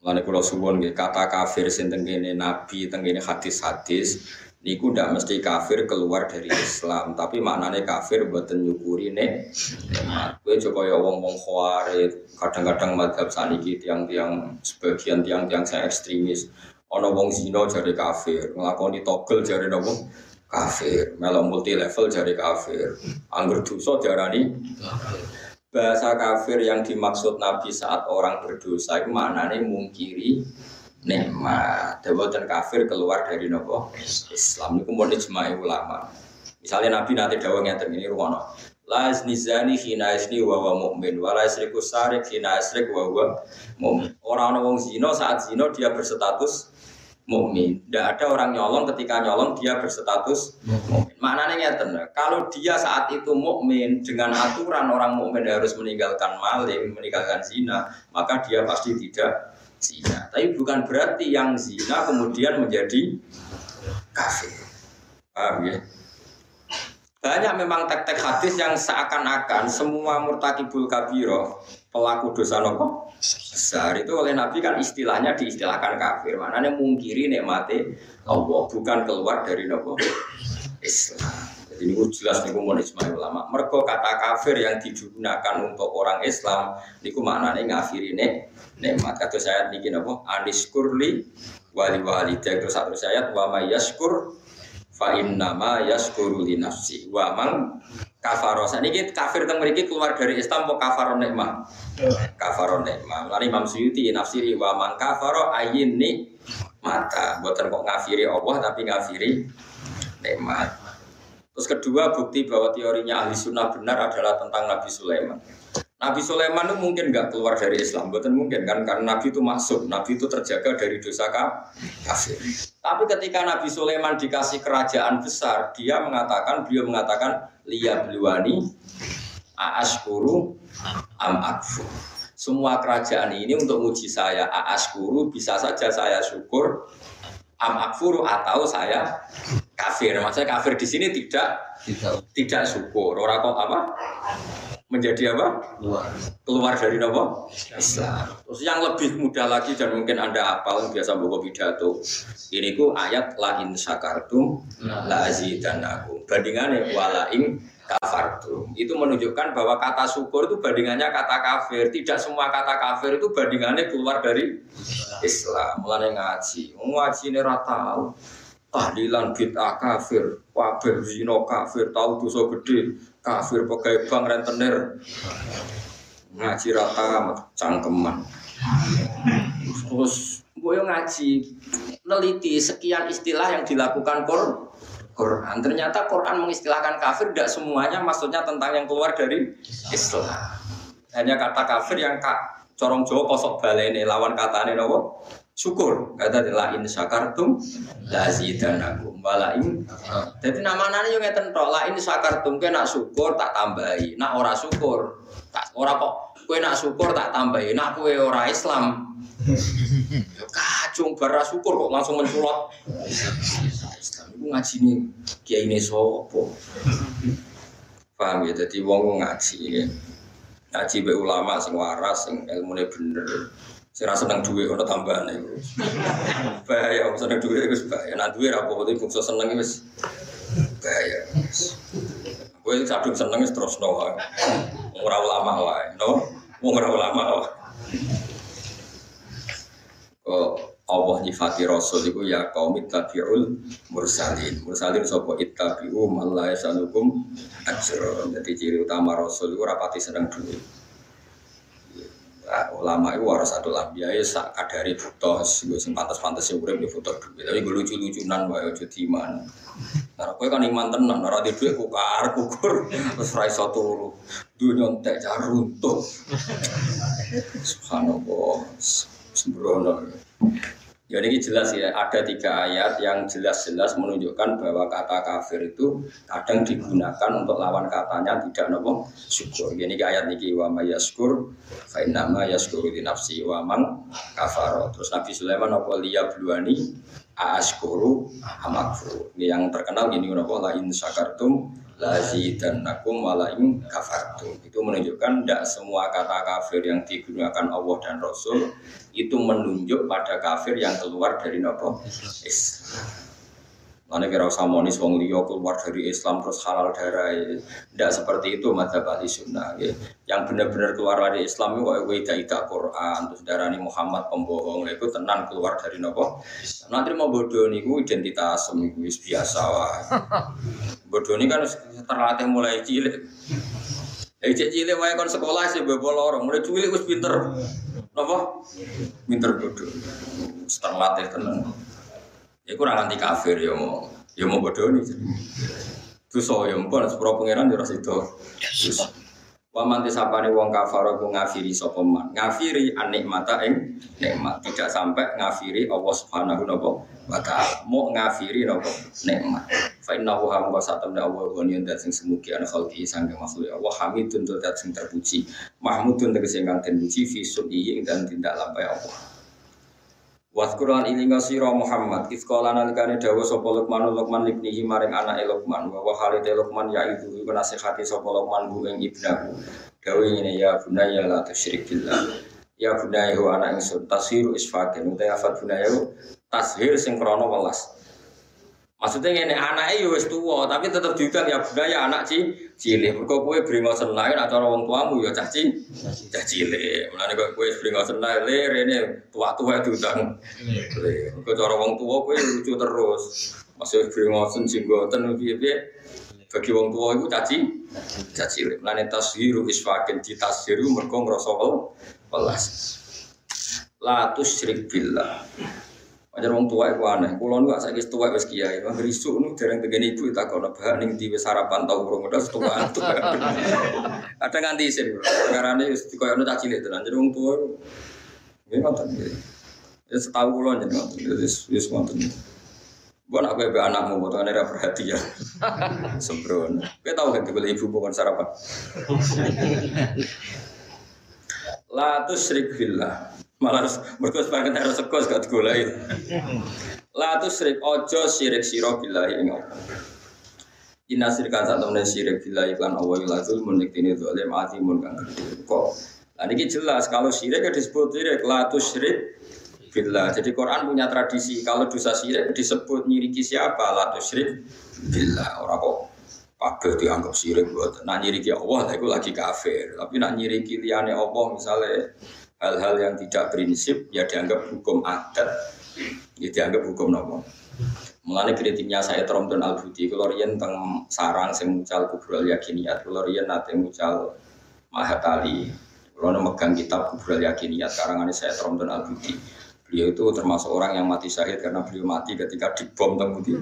Mulane kula suwun nggih kata kafir sing tengene nabi, tengene hadis-hadis niku ndak mesti kafir keluar dari Islam, tapi maknanya kafir mboten nyukuri nikmat. Kowe coba ya wong-wong khawarij, kadang-kadang madhab saniki tiang-tiang sebagian tiang-tiang saya ekstremis. Ana wong zina jare kafir, nglakoni togel jare napa? Kafir, melok multi level jare kafir. Angger dosa diarani bahasa kafir yang dimaksud Nabi saat orang berdosa itu maknanya mungkiri nikmat. dan kafir keluar dari nopo Islam itu mau ijma'i ulama. Misalnya Nabi nanti dawang yang ini ruwono. La nizani hina isni wa wa mu'min wa sarik hina isrik wa wa mu'min. Orang orang zino saat zino dia berstatus mukmin. Tidak ada orang nyolong ketika nyolong dia berstatus mukmin. Maknanya ngeten. Kalau dia saat itu mukmin dengan aturan orang mukmin harus meninggalkan maling, meninggalkan zina, maka dia pasti tidak zina. Tapi bukan berarti yang zina kemudian menjadi kafir. Paham ya? Banyak memang tek-tek hadis yang seakan-akan semua murtakibul kabiro pelaku dosa nopo besar itu oleh Nabi kan istilahnya diistilahkan kafir. Maknanya mungkiri nikmati Allah bukan keluar dari nopo Islam. Jadi ini jelas nih mau Ismail ulama. Mereka kata kafir yang digunakan untuk orang Islam, niku maknanya ngafiri nek nikmat. Kata saya niki nopo aniskurli wali wali terus satu saya wa mayaskur fa innama yaskuru li nafsi. Wa man kafaro saniki kafir teng mriki keluar dari Islam kok kafaro nikmah? Kafaro nikmah. Lari Imam Suyuti nafsiri wa man kafaro ayini mata. Buatan kok ngafiri Allah tapi ngafiri nikmat. Terus kedua bukti bahwa teorinya ahli sunnah benar adalah tentang Nabi Sulaiman Nabi Sulaiman itu mungkin nggak keluar dari Islam, betul mungkin kan karena Nabi itu masuk, Nabi itu terjaga dari dosa kafir. Tapi ketika Nabi Sulaiman dikasih kerajaan besar, dia mengatakan, beliau mengatakan, liya bluani aaskuru am akfur. Semua kerajaan ini untuk uji saya aaskuru bisa saja saya syukur am akfur atau saya kafir. Maksudnya kafir di sini tidak tidak, tidak syukur. Orang kok apa? Menjadi apa? Keluar. Keluar dari apa? Islam. Terus yang lebih mudah lagi dan mungkin Anda apal biasa bawa pidato. Ini ku ayat la in syakartum la azidanakum. Bandingannya wala in kafartum. Itu menunjukkan bahwa kata syukur itu bandingannya kata kafir. Tidak semua kata kafir itu bandingannya keluar dari Islam. Mulai ngaji. Ngaji ini rata tahlilan bid'ah kafir, wabah zino kafir, tahu dosa gede, kafir pakai bang rentenir. Ngaji rata cangkeman. Terus gue ngaji neliti sekian istilah yang dilakukan Quran Quran. Ternyata Quran mengistilahkan kafir tidak semuanya maksudnya tentang yang keluar dari Islam. Hanya kata kafir yang kak corong Jawa kosok balene lawan kata ini nopo syukur. Kata la in syakartum la zidanakum wala in jadi nama nane yo ngeten tok la in syakartum kowe nak syukur tak tambahi. Nak ora syukur tak ora kok kowe nak syukur tak tambahi. Nak kowe ora Islam. Yo kacung bara syukur kok langsung menculot. Islam iku ngajine kiai ini sopo paham ya? Jadi wong ngaji ngaji be ulama sing waras sing ilmune bener rasa seneng duit ono tambahan itu. Bahaya, seneng duit itu bahaya. Nah duit apa itu bungsu seneng itu bahaya. Gue kadung seneng terus no. Ora ulama wae, no. Wong ora ulama Allah nyifati Rasul itu ya kaum ittabi'ul mursalin. Mursalin sapa ittabi'u man la yasalukum ajra. Jadi ciri utama Rasul itu rapati seneng duit ulama itu harus satu lambiya ya sak kadari butuh gue sing pantas-pantas sing urip di foto duit. Tapi gue lucu-lucunan wae aja diman nah kowe kan iman tenan ora di duit kukar kukur terus ra iso turu. Dunya entek jaruntuh subhanallah sembrono Ya ini jelas ya, ada tiga ayat yang jelas-jelas menunjukkan bahwa kata kafir itu kadang digunakan untuk lawan katanya tidak nopo syukur. Ini ayat niki wa mayaskur fa innama yaskuru di nafsi wa mang kafaro. Terus Nabi Sulaiman apa liya bluani Ashkuru amakfuru. Yang terkenal gini kenapa la in syakartum lazidannakum wala in kafartum. Itu menunjukkan tidak semua kata kafir yang digunakan Allah dan Rasul itu menunjuk pada kafir yang keluar dari nopo. Mana kira usah monis wong liya keluar dari Islam terus halal darah. Tidak seperti itu madzhab ahli sunnah. Ya. Yang benar-benar keluar dari Islam itu kok ida ida Quran terus darani Muhammad pembohong itu tenang keluar dari nopo. Nanti mau bodoh niku identitas niku biasa wah. Bodoh ini kan terlatih mulai cilik. Eh cilik wae kon sekolah sih bebol orang mulai cilik wis pinter. Napa? Pinter bodoh. Terlatih tenang. Ya kurang anti kafir ya mau ya mau bodoh nih. so ya mpun sepuro pangeran ya ras itu. Waman nih wong kafar aku ngafiri sopeman Ngafiri anik mata ing nikmat. Tidak sampai ngafiri Allah subhanahu wa ta'ala. Mau ngafiri nopo nikmat. Fa inna wa hamka satam da Allah Gonian dat sing semugi anak khalki sangga makhluk Allah. Hamidun dat sing terpuji. Mahmudun tegesi ingkang terpuji Fisun ing dan tindak lampai Allah Waskuran ilinga sira Muhammad Iskola nalikane dawa sapa Luqman Luqman ibnihi maring anake Luqman wa wa halite Luqman ya itu iku nasihati sapa Luqman ing ibnahu. Dawe ini ya bunaya la tusyrik billah. Ya bunaya hu anak ingsun tashiru isfakin. Uta afat bunaya tashir sing krana welas Maksudnya ini anaknya ya wis tua, tapi tetap juga ya budaya anak ci cilik. Mergo kowe bringo senai nek cara wong tuamu ya cah ci cah cilik. Mulane kok kowe bringo senai le rene tua-tua diundang. Mergo cara wong tua kowe lucu terus. Masih bringo sen jenggoten piye-piye. Bagi wong tua itu caci caci cilik. Mulane tashiru isfakin di tashiru mergo ngrasa welas. La tusyrik billah. Wajar wong tua itu aneh. Kulo nu gak sakit tua wis kiai. Wong risuk nu dereng tegene ibu tak kono bahan ning di sarapan tau urung udah tua tuh. Ada nganti isin. Karane wis koyo nu tak cilik tenan. Jadi wong tua nggih ngoten nggih. Ya setahu kulo jadi ngoten. Wis wis ngoten. Gue nak bebe anakmu, buat ada perhatian. Sembrono. Gue tahu kan tiba ibu bukan sarapan. Latus tusyrik billah. Malah mergo sebagian harus sekos gak digolai. La tu syirik ojo syirik sira billahi ing Allah. Inna syirka sak temne syirik billahi lan Allah ila zulmun niktine zalim azimun kang gede. Kok Nah ini jelas kalau syirik ya disebut syirik la tu syirik billah. Jadi Quran punya tradisi kalau dosa syirik disebut nyiriki siapa la tu syirik billah. Ora kok kabeh dianggap syirik buat. Nak nyiriki Allah itu lagi kafir. Tapi nak nyiriki liyane Allah misalnya hal-hal yang tidak prinsip ya dianggap hukum adat. Ya dianggap hukum nopo. Mulane kritiknya saya Tromdon Al Budi kalau riyen teng sarang sing mucal kubrul yakiniyat kalau riyen nate mucal Mahatali kalau megang kitab kubrul yakiniyat karangan saya Tromdon Al Budi beliau itu termasuk orang yang mati syahid karena beliau mati ketika dibom di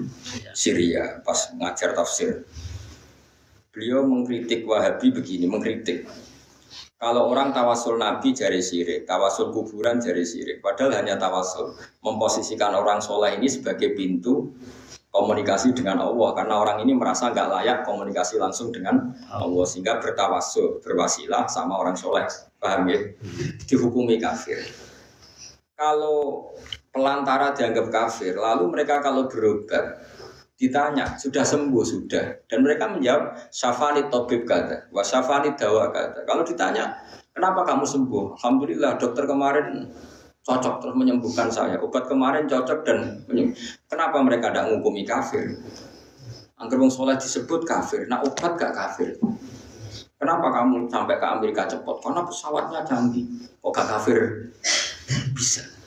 Syria pas ngajar tafsir. Beliau mengkritik Wahabi begini mengkritik kalau orang tawasul Nabi jari sirik, tawasul kuburan jari sirik. Padahal hanya tawasul. Memposisikan orang soleh ini sebagai pintu komunikasi dengan Allah. Karena orang ini merasa nggak layak komunikasi langsung dengan Allah. Sehingga bertawasul, berwasilah sama orang soleh. Paham ya? Dihukumi kafir. Kalau pelantara dianggap kafir, lalu mereka kalau berobat, ditanya sudah sembuh? Sudah. Dan mereka menjawab syafani tobib kata. Wa syafani dawa kata. Kalau ditanya kenapa kamu sembuh? Alhamdulillah dokter kemarin cocok terus menyembuhkan saya. Obat kemarin cocok dan kenapa mereka tidak menghukumi kafir? Angker wong soleh disebut kafir. Nah obat gak kafir? Kenapa kamu sampai ke Amerika cepat? Karena pesawatnya canggih. Kok gak kafir? Bisa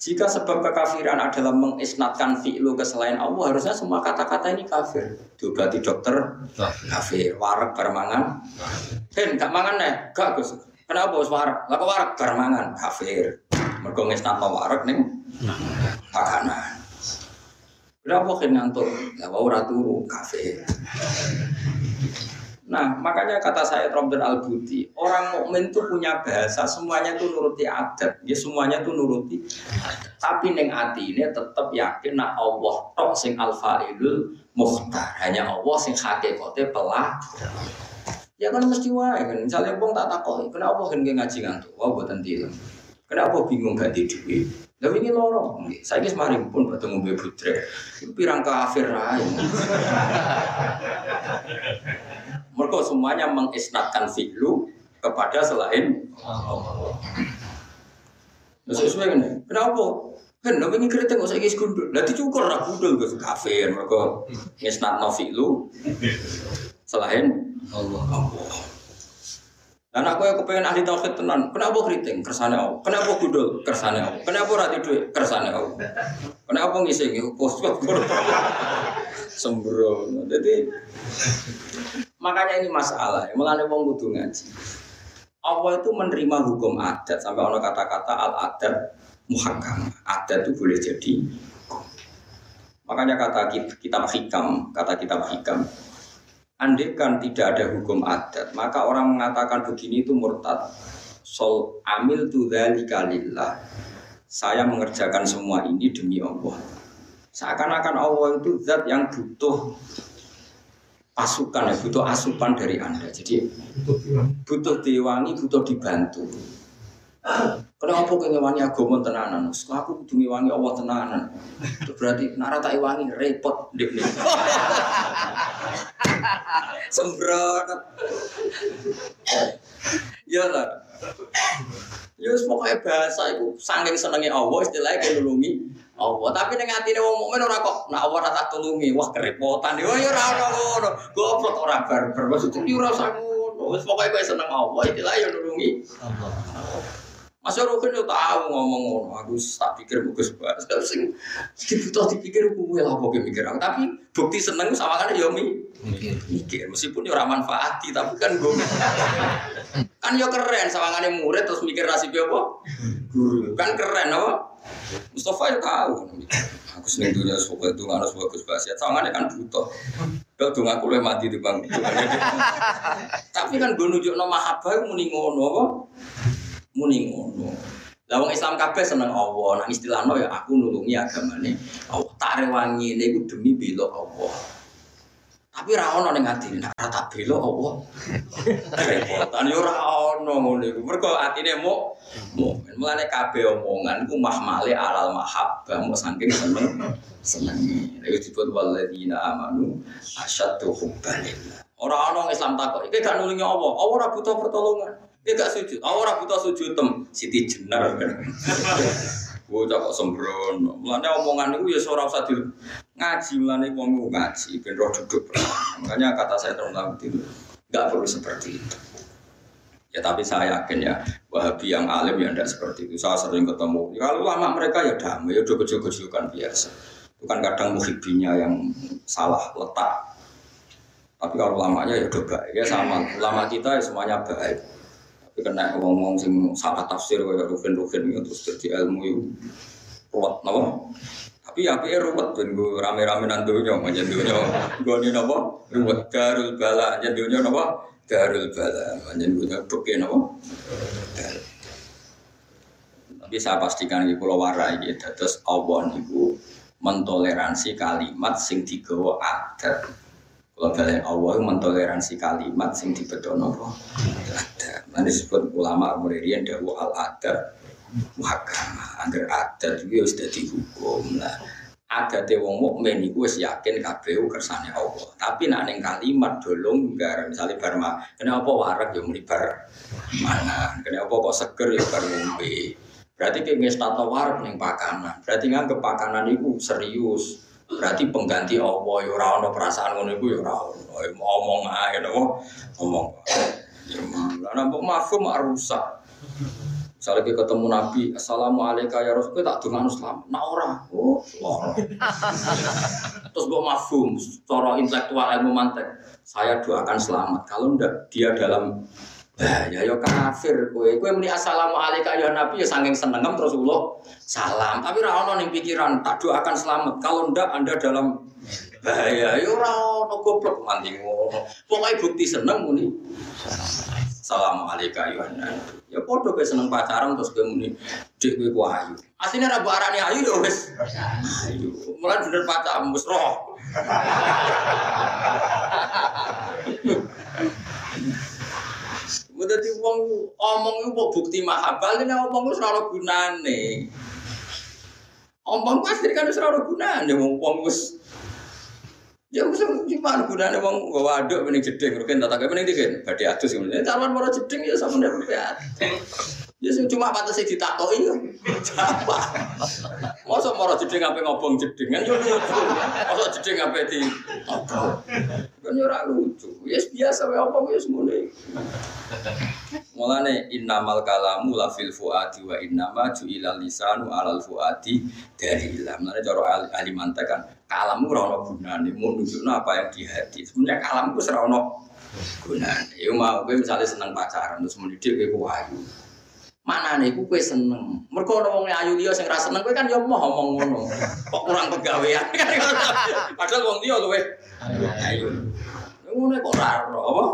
jika sebab kekafiran adalah mengisnatkan fi'lu ke selain Allah, harusnya semua kata-kata ini kafir. Diobati dokter, kafir. Warak bermangan. Hen, gak mangan nih? Gak, Gus. Kenapa bos warak? Lah warak bermangan, kafir. Mergo ngisnatno warak ning makanan. Berapa kan ngantuk? Ya mau ratu kafir. Nah, makanya kata saya Robert Al Budi, orang mukmin itu punya bahasa, semuanya itu nuruti adat, ya semuanya itu nuruti. Tapi neng hati ini tetap yakin nak Allah tok sing al failul muhtar, hanya Allah sing hakikate pelah. Ya kan mesti wae kan, misalnya bong tak takoi, kenapa kan ngaji ngantuk? Wah buatan tilang. Kenapa bingung gak di duit? Lah ini lorong, saya kis mari pun bertemu be putre. Pirang kafir aja. Mereka semuanya mengisnatkan fi'lu kepada selain Allah. Sesuai kan? Kenapa? Kan lo pengen kereta nggak usah kis gundul. Lah dicukur lah gundul gue kafir. Mereka ngisnat fi'lu selain Allah. Allah. Dan aku yang kepengen ahli tauhid tenan, kenapa keriting? Kersane aku. Kenapa gudul? Kersane aku. Kenapa rati duit? Kersane aku. Kenapa ngisi gitu? Sembrono. Jadi makanya ini masalah. Mulane wong kudu ngaji. Allah itu menerima hukum adat sampai ono kata-kata al adat muhakam. Adat itu boleh jadi Makanya kata kitab hikam, kata kitab hikam, Andaikan tidak ada hukum adat, maka orang mengatakan begini itu murtad. Sol amil tu kalillah. Saya mengerjakan semua ini demi Allah. Seakan-akan Allah itu zat yang butuh pasukan ya, butuh asupan dari Anda. Jadi butuh diwangi, butuh dibantu. Kenapa kau ngewangi agama tenanan? Aku kudu ngewangi Allah tenanan. Itu berarti nara tak wangi repot dek Sembrot. Ya lah. Ya pokoknya bahasa itu saking senengnya Allah istilahnya kayak nulungi Allah. Tapi ning atine wong mukmin ora kok Allah ora tak tulungi. Wah kerepotan. Ya ora ora ngono. Goblok ora barbar. Maksudnya ora usah ngono. Wis kowe seneng Allah istilahnya nulungi Allah. Masa Rukin yo tahu ngomong ngono, aku tak pikir bagus banget. Sing sing butuh dipikir kuwi lah kok mikir aku. Tapi bukti seneng sama kan yo mi mikir. Meskipun yo ora manfaati tapi kan gue kan yo keren sawangane murid terus mikir nasib apa? Guru. Kan keren apa? Mustafa yo tahu. Aku seneng dunia sebagai itu harus bagus banget. Sawangane kan butuh. Kalau tuh aku mati di bang. Tapi kan gue nunjuk nama mahabbah muni ngono apa? Muni ngono. Lah wong Islam kabeh seneng Allah. Nah istilahno ya aku nulungi agamane Allah. Tak rewangi niku demi bela Allah. Tapi ra ono ning atine nek ora tak bela Allah. Repotan yo ora ono ngono iku. Mergo atine mu mukmin. Mulane kabeh omongan iku mahmale alal mahabbah mau saking seneng senengi. Lha disebut walladzina amanu asyaddu hubbalillah. Ora ono Islam takok, iki gak nulungi Allah. Allah ora butuh pertolongan. Dia gak sujud. Oh, orang butuh sujud tem. Siti jenar. Gue cakap sembrono. Mulanya omongan itu ya seorang di ngaji. Mulanya wong ngaji. Ben duduk. Makanya kata saya tentang itu nggak perlu seperti itu. Ya tapi saya yakin ya Wahabi yang alim ya tidak seperti itu. Saya sering ketemu. Ya, kalau lama mereka ya damai, ya udah kecil kan biasa. Itu kan kadang muhibinya yang salah letak. Tapi kalau lamanya ya udah baik. Ya sama. Lama kita ya semuanya baik kena ngomong sing salah tafsir kayak Rufin Rufin itu terus jadi ilmu itu ruwet napa? Tapi ya pikir ruwet ben rame-rame nantunya macam dunia gue ini napa? Ruwet. Darul bala jadi dunia napa? Darul bala. Macam dunia bukan napa? Tapi saya pastikan di Pulau Warai gitu terus Allah niku mentoleransi kalimat sing digawa adat kalau kalian Allah mentoleransi kalimat sing dibedono apa? Ada. Nanti disebut ulama kemudian dawu al adab muhakam. Agar adat itu sudah dihukum lah. Ada wong mukmin iku yakin kabeh kersane Allah. Tapi ning kalimat dolong gar misalnya bar kenapa warak ya muni bar mana? Kenapa kok seger ya bar ngombe. Berarti kayak ngestata warak ning pakanan. Berarti nganggep pakanan itu serius. Berarti pengganti Allah ya ora ono perasaan ngono iku ya ora ono. Ya omong ae? Omong. Ya lah nampak mafhum mak rusak. Misalnya ketemu Nabi, Assalamualaikum ya Rasul, tak dengar selamat. Nah ora, oh. Terus gue mafhum, cara intelektual ilmu mantek. Saya doakan selamat. Kalau ndak dia dalam bahaya ya kafir kue kue muni assalamualaikum ya nabi ya saking senengem terus ulo salam. Tapi ora nih pikiran tak doakan selamat. Kalau ndak anda dalam bahaya. Ya ora ono goblok. Mandi ngono. Pokoke bukti seneng muni. Assalamualaikum ya nabi. Ya padha kowe seneng pacaran terus kowe muni dik kowe ku ayu. Asline ra arani ayu ya wis. Ayu. Mulai bener pacaran wis roh Dadi wong omong kok bukti mahabal ini omong wis ora gunane. Ompong pasti kan ora gunane wong wis Ya wis gimana gunane wong waduk mending jeding rugen tak tak mending diken badhe adus ngene. Calon para jeding ya sama ndak Ya sing cuma pantes ditakoki yo. Apa? Masa moro jeding ape ngobong jeding kan yo lucu. Masa jeding ape di apa? Kan yo ora lucu. Ya biasa wae apa wis ngene. Mulane innamal kalamu la fil fuadi wa innama ju'ilal lisanu alal fuadi dari ilam. Mulane cara ahli mantek kan kalammu ora ono mau nunjukno apa yang di hati. Sebenarnya kalamku ora ono gunane. Ya mau kowe misalnya seneng pacaran terus mendidik kowe ayu. Mana nih, gue seneng. Mereka orang wong ayu dia sing rasa seneng, gue kan ya mau ngomong ngono. Kok kurang pegawaian? Padahal wong dia luwe ayu. Ngono kok raro apa?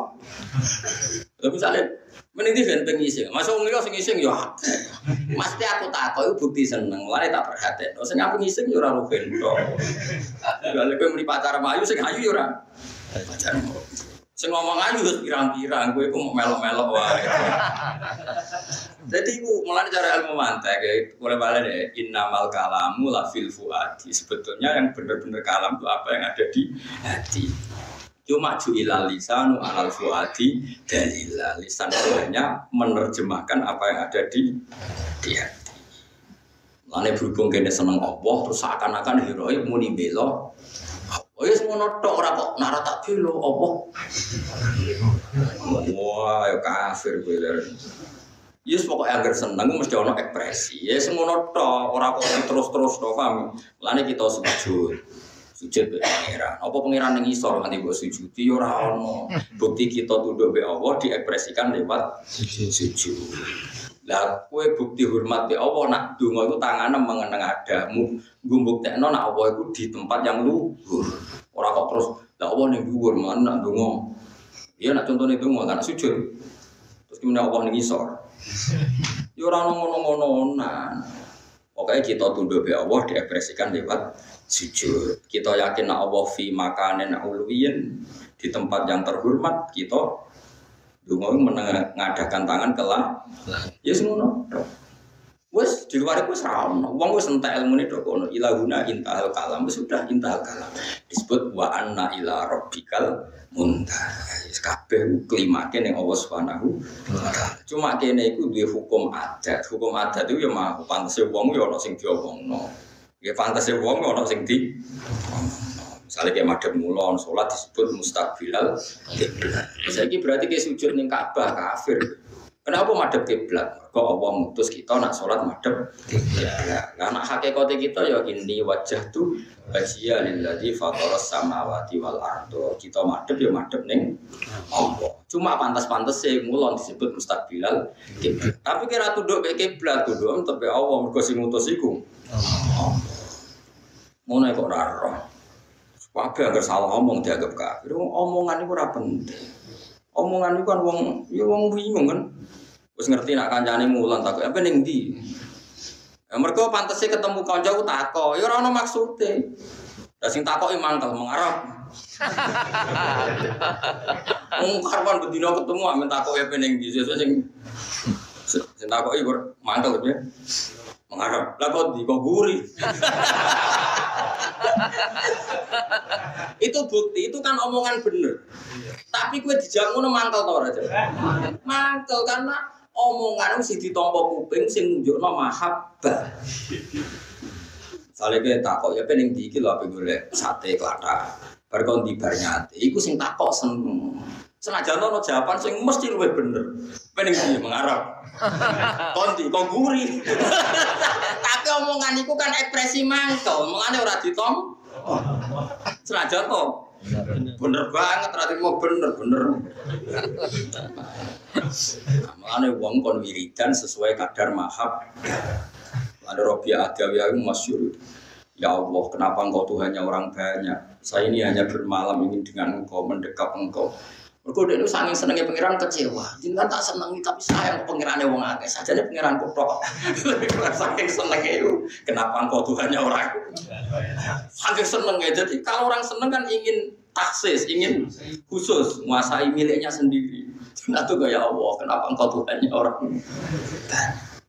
Lalu misalnya Mending di ben pengising. Masa wong liya sing ngising ya akeh. Mesti aku takok bukti seneng. Lare tak perhatian. Sing aku ngising ya ora rugen. Lha kowe muni pacar ayu sing ayu ya ora. Pacar. Sing ayu wis pirang-pirang kowe ku melok-melok wae. Jadi ku mulai cara ilmu mantek ya, boleh balik deh. Innamal kalamu la fil fuadi. Sebetulnya yang benar-benar kalam itu apa yang ada di hati. Cuma ju'ilal lisanu alal fuadi dalillah. Lisan hanya menerjemahkan apa yang ada di di hati. Lalu berhubung kene seneng Allah terus seakan-akan heroik muni belo. Oh ya semua notok ora kok nara tak belo Allah. Wah, ya kafir gue Yes pokoknya agar seneng mesti ono ekspresi. Ya semono tok, ora kok terus-terus tok paham. Lane kita sujud. Sujud be pangeran. Apa pangeran ning isor nganti mbok sujud ya ora. Bukti kita tunduk be Allah diekspresikan lewat sujud. Lah kue bukti hormat be Allah nak donga itu tangannya mengenang adamu. Gumbuktekno nak Allah itu di tempat yang luhur. Ora kok terus lah Allah ning dhuwur mana nak donga. Iya nak contohnya donga kan sujud. Terus kemudian Allah ning isor. Ya ora ngono-ngononan. Pokoknya kita tunduk be Allah diekspresikan lewat sujud. Kita yakin Allah fi makanin ulwiyin di tempat yang terhormat kita dungo mengadakan tangan kelah. Ya semono. Wes di luar itu seram, wong wes entek ilmu ini dokono ilahuna intahal kalam, wes sudah intahal kalam disebut wa anna ila rabbikal muntah. Kabeh klimake ning Allah Subhanahu. Cuma kene iku duwe hukum adat. Hukum adat itu ya mah pantes wong ya ana sing diomongno. Ya pantes wong ya ana sing di Misalnya kayak madhep mulon, sholat disebut mustaqbilal kiblat. Saya berarti kayak sujud ning Ka'bah kafir. Kenapa madhep kiblat? Kok Allah mutus kita nak sholat madhep kiblat. Lah nak hakikate kita ya ini wajah tu wajhiya lilladzi fataras samawati wal ardo. Kita madhep ya madhep ning Allah. Cuma pantas-pantas sih mulon disebut mustaqbilal kiblat. Tapi kira tunduk ke kiblat tunduk tapi Allah mergo sing ngutus iku. Ngono kok ora Kabeh agar salah ngomong dianggap kafir. Omongan itu ora penting. Omongan itu kan wong ya wong bingung kan. Wis ngerti nak kancane mulan takut apa ning ndi? Ya mergo pantese ketemu kanca ku tako, ya ora ono maksude. Lah sing takoki mangkel mengarep. Wong karwan bedino ketemu amen takoki apa ning ndi sing sing takoki mangkel ya. Mengarep. Lah kok di kok guri. itu bukti, itu kan omongan bener. Tapi kue dijak ngono mangkel to ora, Mangkel karena omongan sing ditampa kuping sing nunjukno mahabbah. Sale ke takok ya pening di iki lho ape golek sate klata. Bar kon di bar nyate, iku sing takok seneng. Senajan ono jawaban sing mesti luwih bener. Pening di mengarap. Kondi kok guri. Tapi omongan iku kan ekspresi mangkel, omongane ora ditom. Senajan to. Bener banget, berarti mau bener bener. Makanya wong kon wiridan sesuai kadar mahab. Ada Robi Adawi yang masyur. Ya Allah, kenapa engkau Tuhannya orang banyak? Saya ini hanya bermalam ingin dengan engkau, mendekap engkau. Udah itu saking senengnya pangeran kecewa. Jangan tak seneng tapi sayang pangerannya wong akeh saja nih pangeran kutok. saking senengnya itu, kenapa engkau Tuhannya orang? Saking senengnya. Jadi kalau orang seneng kan ingin taksis, ingin khusus menguasai miliknya sendiri. Nah tuh kayak Allah, kenapa engkau Tuhannya orang?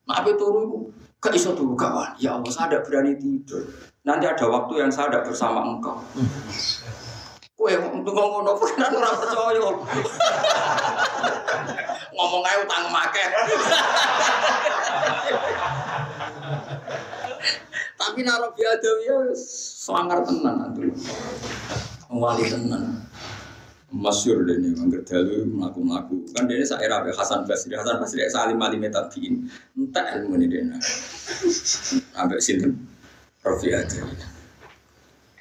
Apa turun Gak iso dulu kawan. Ya Allah, saya tidak berani tidur. Nanti ada waktu yang saya tidak bersama engkau. Kue ngomong nopo kan ora percaya. Ngomong aja utang make. Tapi naruh biadawi ya semangar tenan nanti. Wali tenan. Masyur deh nih, mangger dalu melaku. Kan dia saya era Hasan Basri, Hasan Basri salim alim tabiin. Entah ilmu. Sampai sini, Rafi aja.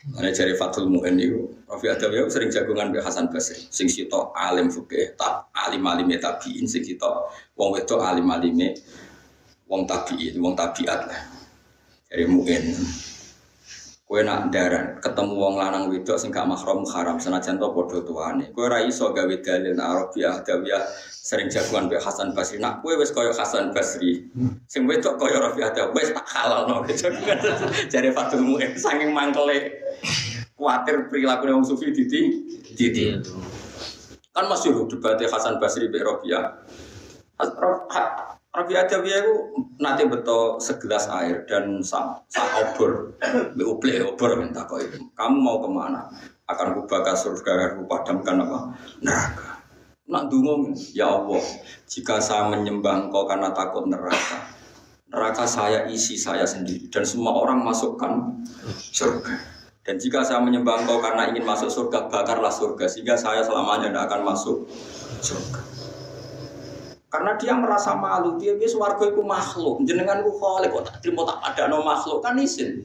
Mana cari Fatul Mu'in itu, Rafi Adawi sering jagungan be Hasan Basri. Sing sito alim fikih, tak alim alim tabiin, sing sito wong wedok alim alim wong tabiin, wong tabiat lah. Cari Mu'in. Kue nak daran ketemu wong lanang wedok sing gak mahram haram senajan to padha tuane. Kue ra iso gawe dalil Arabiah Dawiyah sering jagoan be Hasan Basri. Nak kue wis koyo Hasan Basri. Sing wedok koyo Rafi Adawi wis tak halal no. Jare Fatul Mu'in saking mangkele kuatir perilaku wong sufi diti diti. Kan masih debat Hasan Basri be Rabiah. Rabi Adawiyah itu nanti betul segelas air dan sak sak obor, uple obor minta kau itu. Kamu mau ke mana? Akan kubakar surga, aku padamkan apa? Neraka. Nak dungung, ya Allah, jika saya menyembah engkau karena takut neraka, neraka saya isi saya sendiri dan semua orang masukkan surga. Dan jika saya menyembah engkau karena ingin masuk surga, bakarlah surga sehingga saya selamanya tidak akan masuk surga. Karena dia merasa malu, dia bisa warga itu makhluk, jenengan ku khalik kok tak terima tak ada no makhluk kan isin.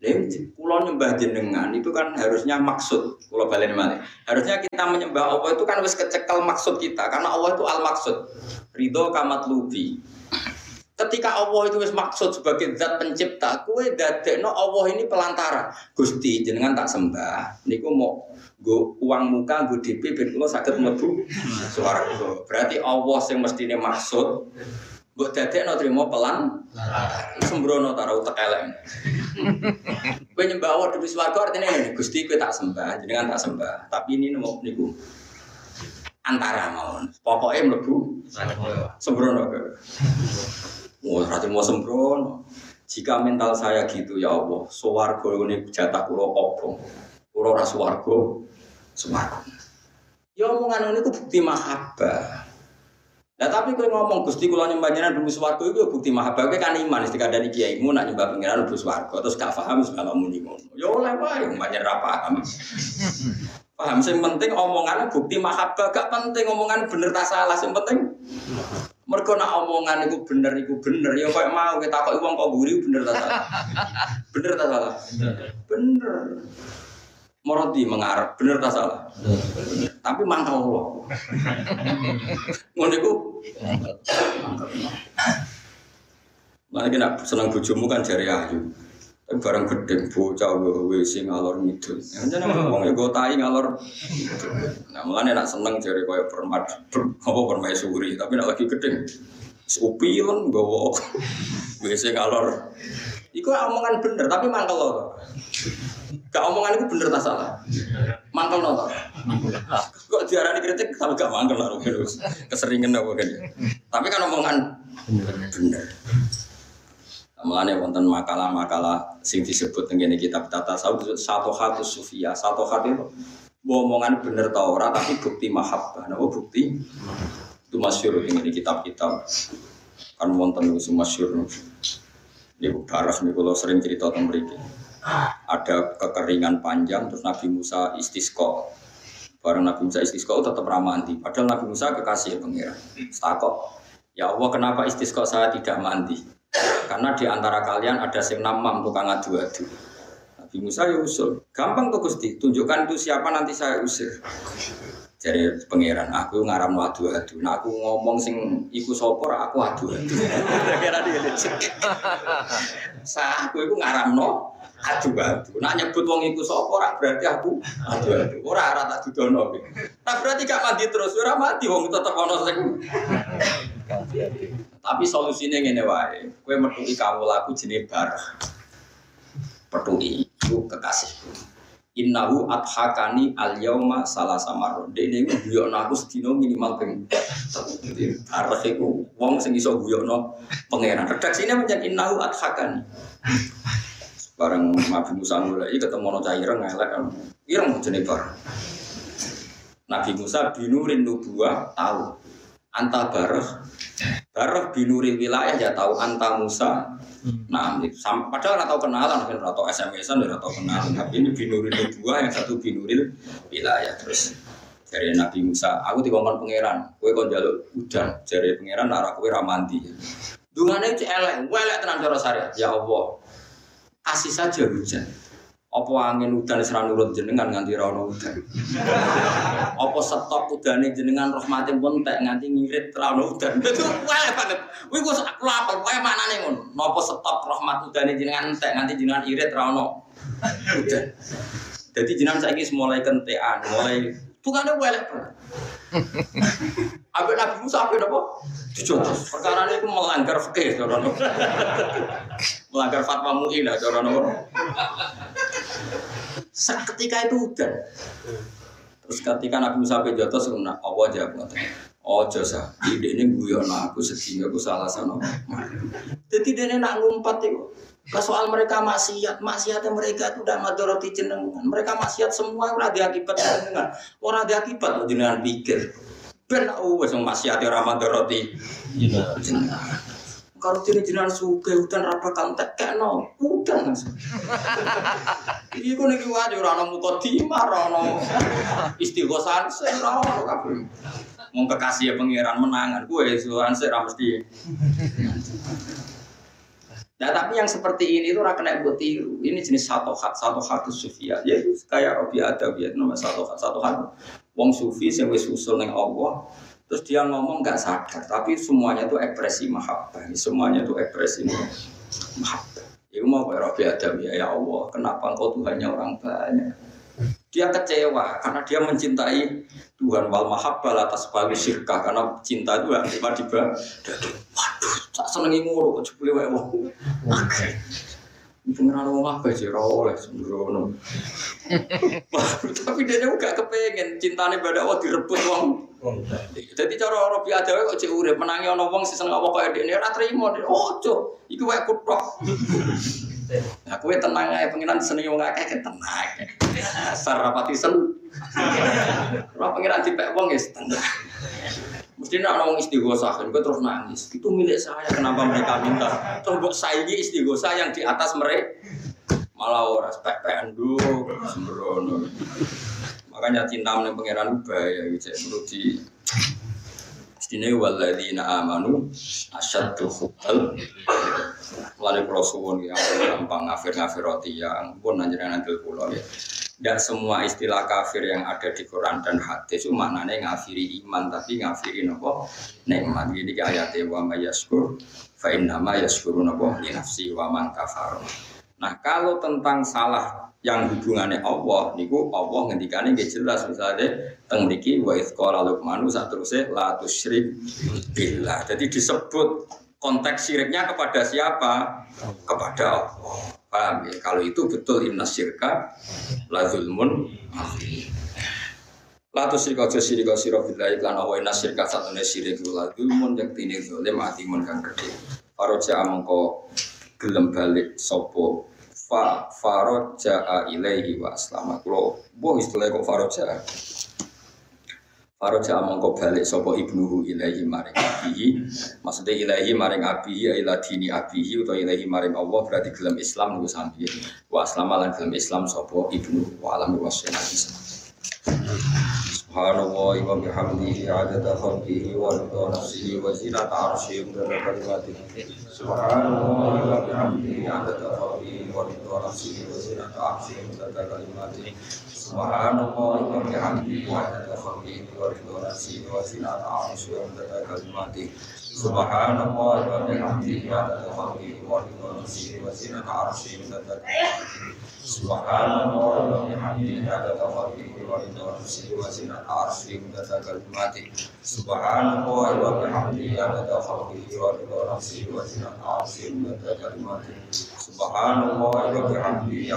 Lain pulau nyembah jenengan itu kan harusnya maksud pulau balen mana? Harusnya kita menyembah Allah itu kan harus kecekel maksud kita karena Allah itu al maksud. Ridho kamat lubi. Ketika Allah itu wis maksud sebagai zat pencipta, kue no Allah ini pelantara. Gusti jenengan tak sembah. Niku mau Gue uang muka, gue DP, ben lo sakit mlebu suara gue. Berarti Allah yang mestine maksud Gue dadek no terima pelan, sembrono taruh utek eleng. Gue nyembah Allah di suarga artinya ini, Gusti gue tak sembah, kan tak sembah. Tapi ini mau niku antara mau, pokoknya mlebu sembrono. Mau mau sembrono. Jika mental saya gitu ya Allah, suwargo ini jatah kulo obong, kulo rasuwargo, suwargo. Ya omongan ini tuh bukti mahabbah. Nah tapi kalau ngomong Gusti kula nyembah jenengan dulu itu ya bukti mahabbah kowe kan iman istiqah dari kiai mu nak nyembah pengiran dulu swarga terus gak paham segala muni ngono. Ya oleh wae ra paham. Paham sing penting omongan bukti mahabbah gak penting omongan bener tak salah sing penting Mergo nak omongan itu bener iku bener ya kok mau kita kok wong kok guri bener ta salah. Bener ta salah? Bener. Moroti mengarep, bener tak salah? Tapi mangkal Allah. Ngono iku. Lah nak seneng bojomu kan jari ayu. Tapi barang gede bocah WC ngalor ngidul. Ya wong ya tai ngalor. Nah, mulane nak seneng jari koyo permat apa permaisuri, tapi nak lagi gede. Supilon gowo WC ngalor. Iku omongan bener tapi mangkel loh. Gak omongan itu bener tak salah. Mangkel nonton. Kok diarani kritik kalau gak mangkel terus. Keseringan apa kan. Tapi kan omongan bener. Mulane wonten makalah-makalah sing disebut tentang kitab tata sawuf satu hatu sufia, satu hati itu omongan bener tau ora tapi bukti mahabbah. Nah, bukti? Itu masyur ini kitab-kitab. Kan wonten itu masyur. Ini darah nih kalau sering cerita tentang mereka ada kekeringan panjang terus Nabi Musa istisqo bareng Nabi Musa istisqo tetap ramanti padahal Nabi Musa kekasih pengira stakok. Ya Allah kenapa istisqo saya tidak mandi karena di antara kalian ada yang namam tukang adu-adu. Nabi Musa ya usul. Gampang tuh Gusti. Tunjukkan itu siapa nanti saya usir. Jadi pangeran aku ngaram adu adu nah aku ngomong sing iku sopor aku adu adu kira dia sah aku iku ngaram no adu adu nak nyebut wong iku sopor berarti aku adu adu ora ora tak dudono tak berarti gak mati terus ora mati wong tetep ono sing tapi solusinya ngene wae kowe metuki kamu laku jenenge bar petuki itu kekasihku Innahu adhakani al yauma salah samar. Dene iku guyokno aku sedina minimal ping. Jadi arep iku wong sing iso guyokno pangeran. Redaksine menjadi innahu adhakani. Bareng Nabi Musa mulai ketemu no caireng ngelek kan. Ireng jenenge bar. Nabi Musa binurin nubuah tahu. Anta barah Barah binurin wilayah ya tahu anta Musa Nah, sam, padahal atau kenalan, kan atau SMS-an, atau kenalan. Tapi ini binuril dua, yang satu binuril wilayah. Terus dari Nabi Musa, aku dikongkon pangeran, kue kon jaluk udan, dari pangeran arah kue ramanti. Dungane itu elek, elek tenan cara syariat. Ya Allah, kasih saja hujan. Apa angin udan serang nurut jenengan nganti ra ono udan. Apa stop udane jenengan rahmatin pun tak nganti ngirit ra ono udan. Itu wae banget. Kuwi kok aku apal wae maknane ngono. Napa stop rahmat udane jenengan tak nganti jenengan irit ra ono udan. Jadi jenengan saiki mulai kentean, mulai tukane banget. Abek Nabi Musa abek apa? Dicontoh. Perkara ini melanggar fikih, melanggar fatwa MUI lah, cara Seketika itu udah. Terus ketika Nabi Musa pe jatuh sebenarnya Allah jawab. Ojo sah, ide ini guyon aku sedih aku salah sana. Jadi dia nak ngumpat itu. Ke soal mereka maksiat, maksiatnya mereka itu udah madoroti jenengan. Mereka maksiat semua ora akibat jenengan. Ora akibat jenengan pikir. Ben aku wis maksiat ora madoroti jenengan. Kalau tidak jenengan suka hutan rapa kantek keno hutan. Iya kau nih wae orang mau mukotimah, orang istighosan, saya orang kabeh. Mau kekasih ya pangeran menangan, gue suan saya mesti. Nah tapi yang seperti ini itu rakyat buat tiru. Ini jenis satu hat, satu hat sufia. Ya kayak Robi ada biar nama satu hat, satu hat. Wong sufi sing wis usul neng Allah, Terus dia ngomong nggak sadar, tapi semuanya itu ekspresi mahabbah. Semuanya itu ekspresi mahabbah. Itu mau Rabbi Adam ya, ya Allah, kenapa engkau Tuhannya orang banyak? Dia kecewa karena dia mencintai Tuhan wal mahabbah atas bagi syirkah karena cinta itu tiba-tiba waduh tak senengi nguruk kok jebule wae. Oke. Pengiran wong apa sih oleh sembrono. Tapi dia juga kepengen cintane pada Allah direbut wong jadi cara Robi aja kok cek urip menangi ono wong sing seneng apa kaya dene ora trimo. Ojo, iku wae kutok. Nah, kowe tenang ae pengiran seneng wong akeh tenang. Asar rapati sen. Ora pengiran dipek wong ya tenang. Mesti nak wong istighosah, kan terus nangis. Itu milik saya, kenapa mereka minta? Buat saingi istighosah yang di atas mereka. Malah orang spek-pekan dulu, sembrono. Makanya cinta menang pangeran bahaya gitu. Perlu di Sini waladina amanu asyaddu hubbal Melalui pulau suwun yang gampang ngafir-ngafir roti yang pun nanjiran nanti pulau ya Tidak semua istilah kafir yang ada di Quran dan hadis itu maknanya ngafiri iman tapi ngafiri nopo nikmat. Jadi ayatnya wa yaskur fa innama yaskuru nopo li nafsi wa man kafar. Nah kalau tentang salah yang hubungannya Allah niku Allah ngendikane nggih jelas misalnya teng mriki wa id qala luqman saterusé la tusyrik billah. Jadi disebut konteks syiriknya kepada siapa? Kepada Allah. Paham ya? Kalau itu betul inna syirka la zulmun La tusyrika aja sirika sira billahi lan wa inna syirka satune syirik la zulmun yang tine zalim atimun kang gedhe. Faraja amangka gelem balik sapa fa faroja ilaihi wa aslama kulo boh istilah kok faroja faroja mongko balik sapa ibnuhu ilaihi maring abihi. Maksudnya ilaihi maring abihi ila dini abihi atau ilaihi maring Allah berarti gelem Islam niku sampe wa aslama lan Islam sapa ibnu wa alam wa Subhanallah wa bihamdihi adada khalqihi wa rida nafsihi wa zinata arshihi wa kalimatihi. Subhanallah wa bihamdihi adada khalqihi wa rida nafsihi wa zinata arshihi wa kalimatihi. Subhanallah wa bihamdihi adada khalqihi wa rida nafsihi wa zinata arshihi wa kalimatihi Subhanallah wa bihamdihi adada khalqihi wa rida nafsihi wa zinata arshihi wa kalimatihi Subhanallah wa bihamdihi adada khalqihi wa rida nafsihi wa zinata arsyihi wa kalimati Subhanallah wa bihamdihi adada khalqihi wa rida nafsihi wa zinata lisan asim mata kalimat subhanallah wa bihamdihi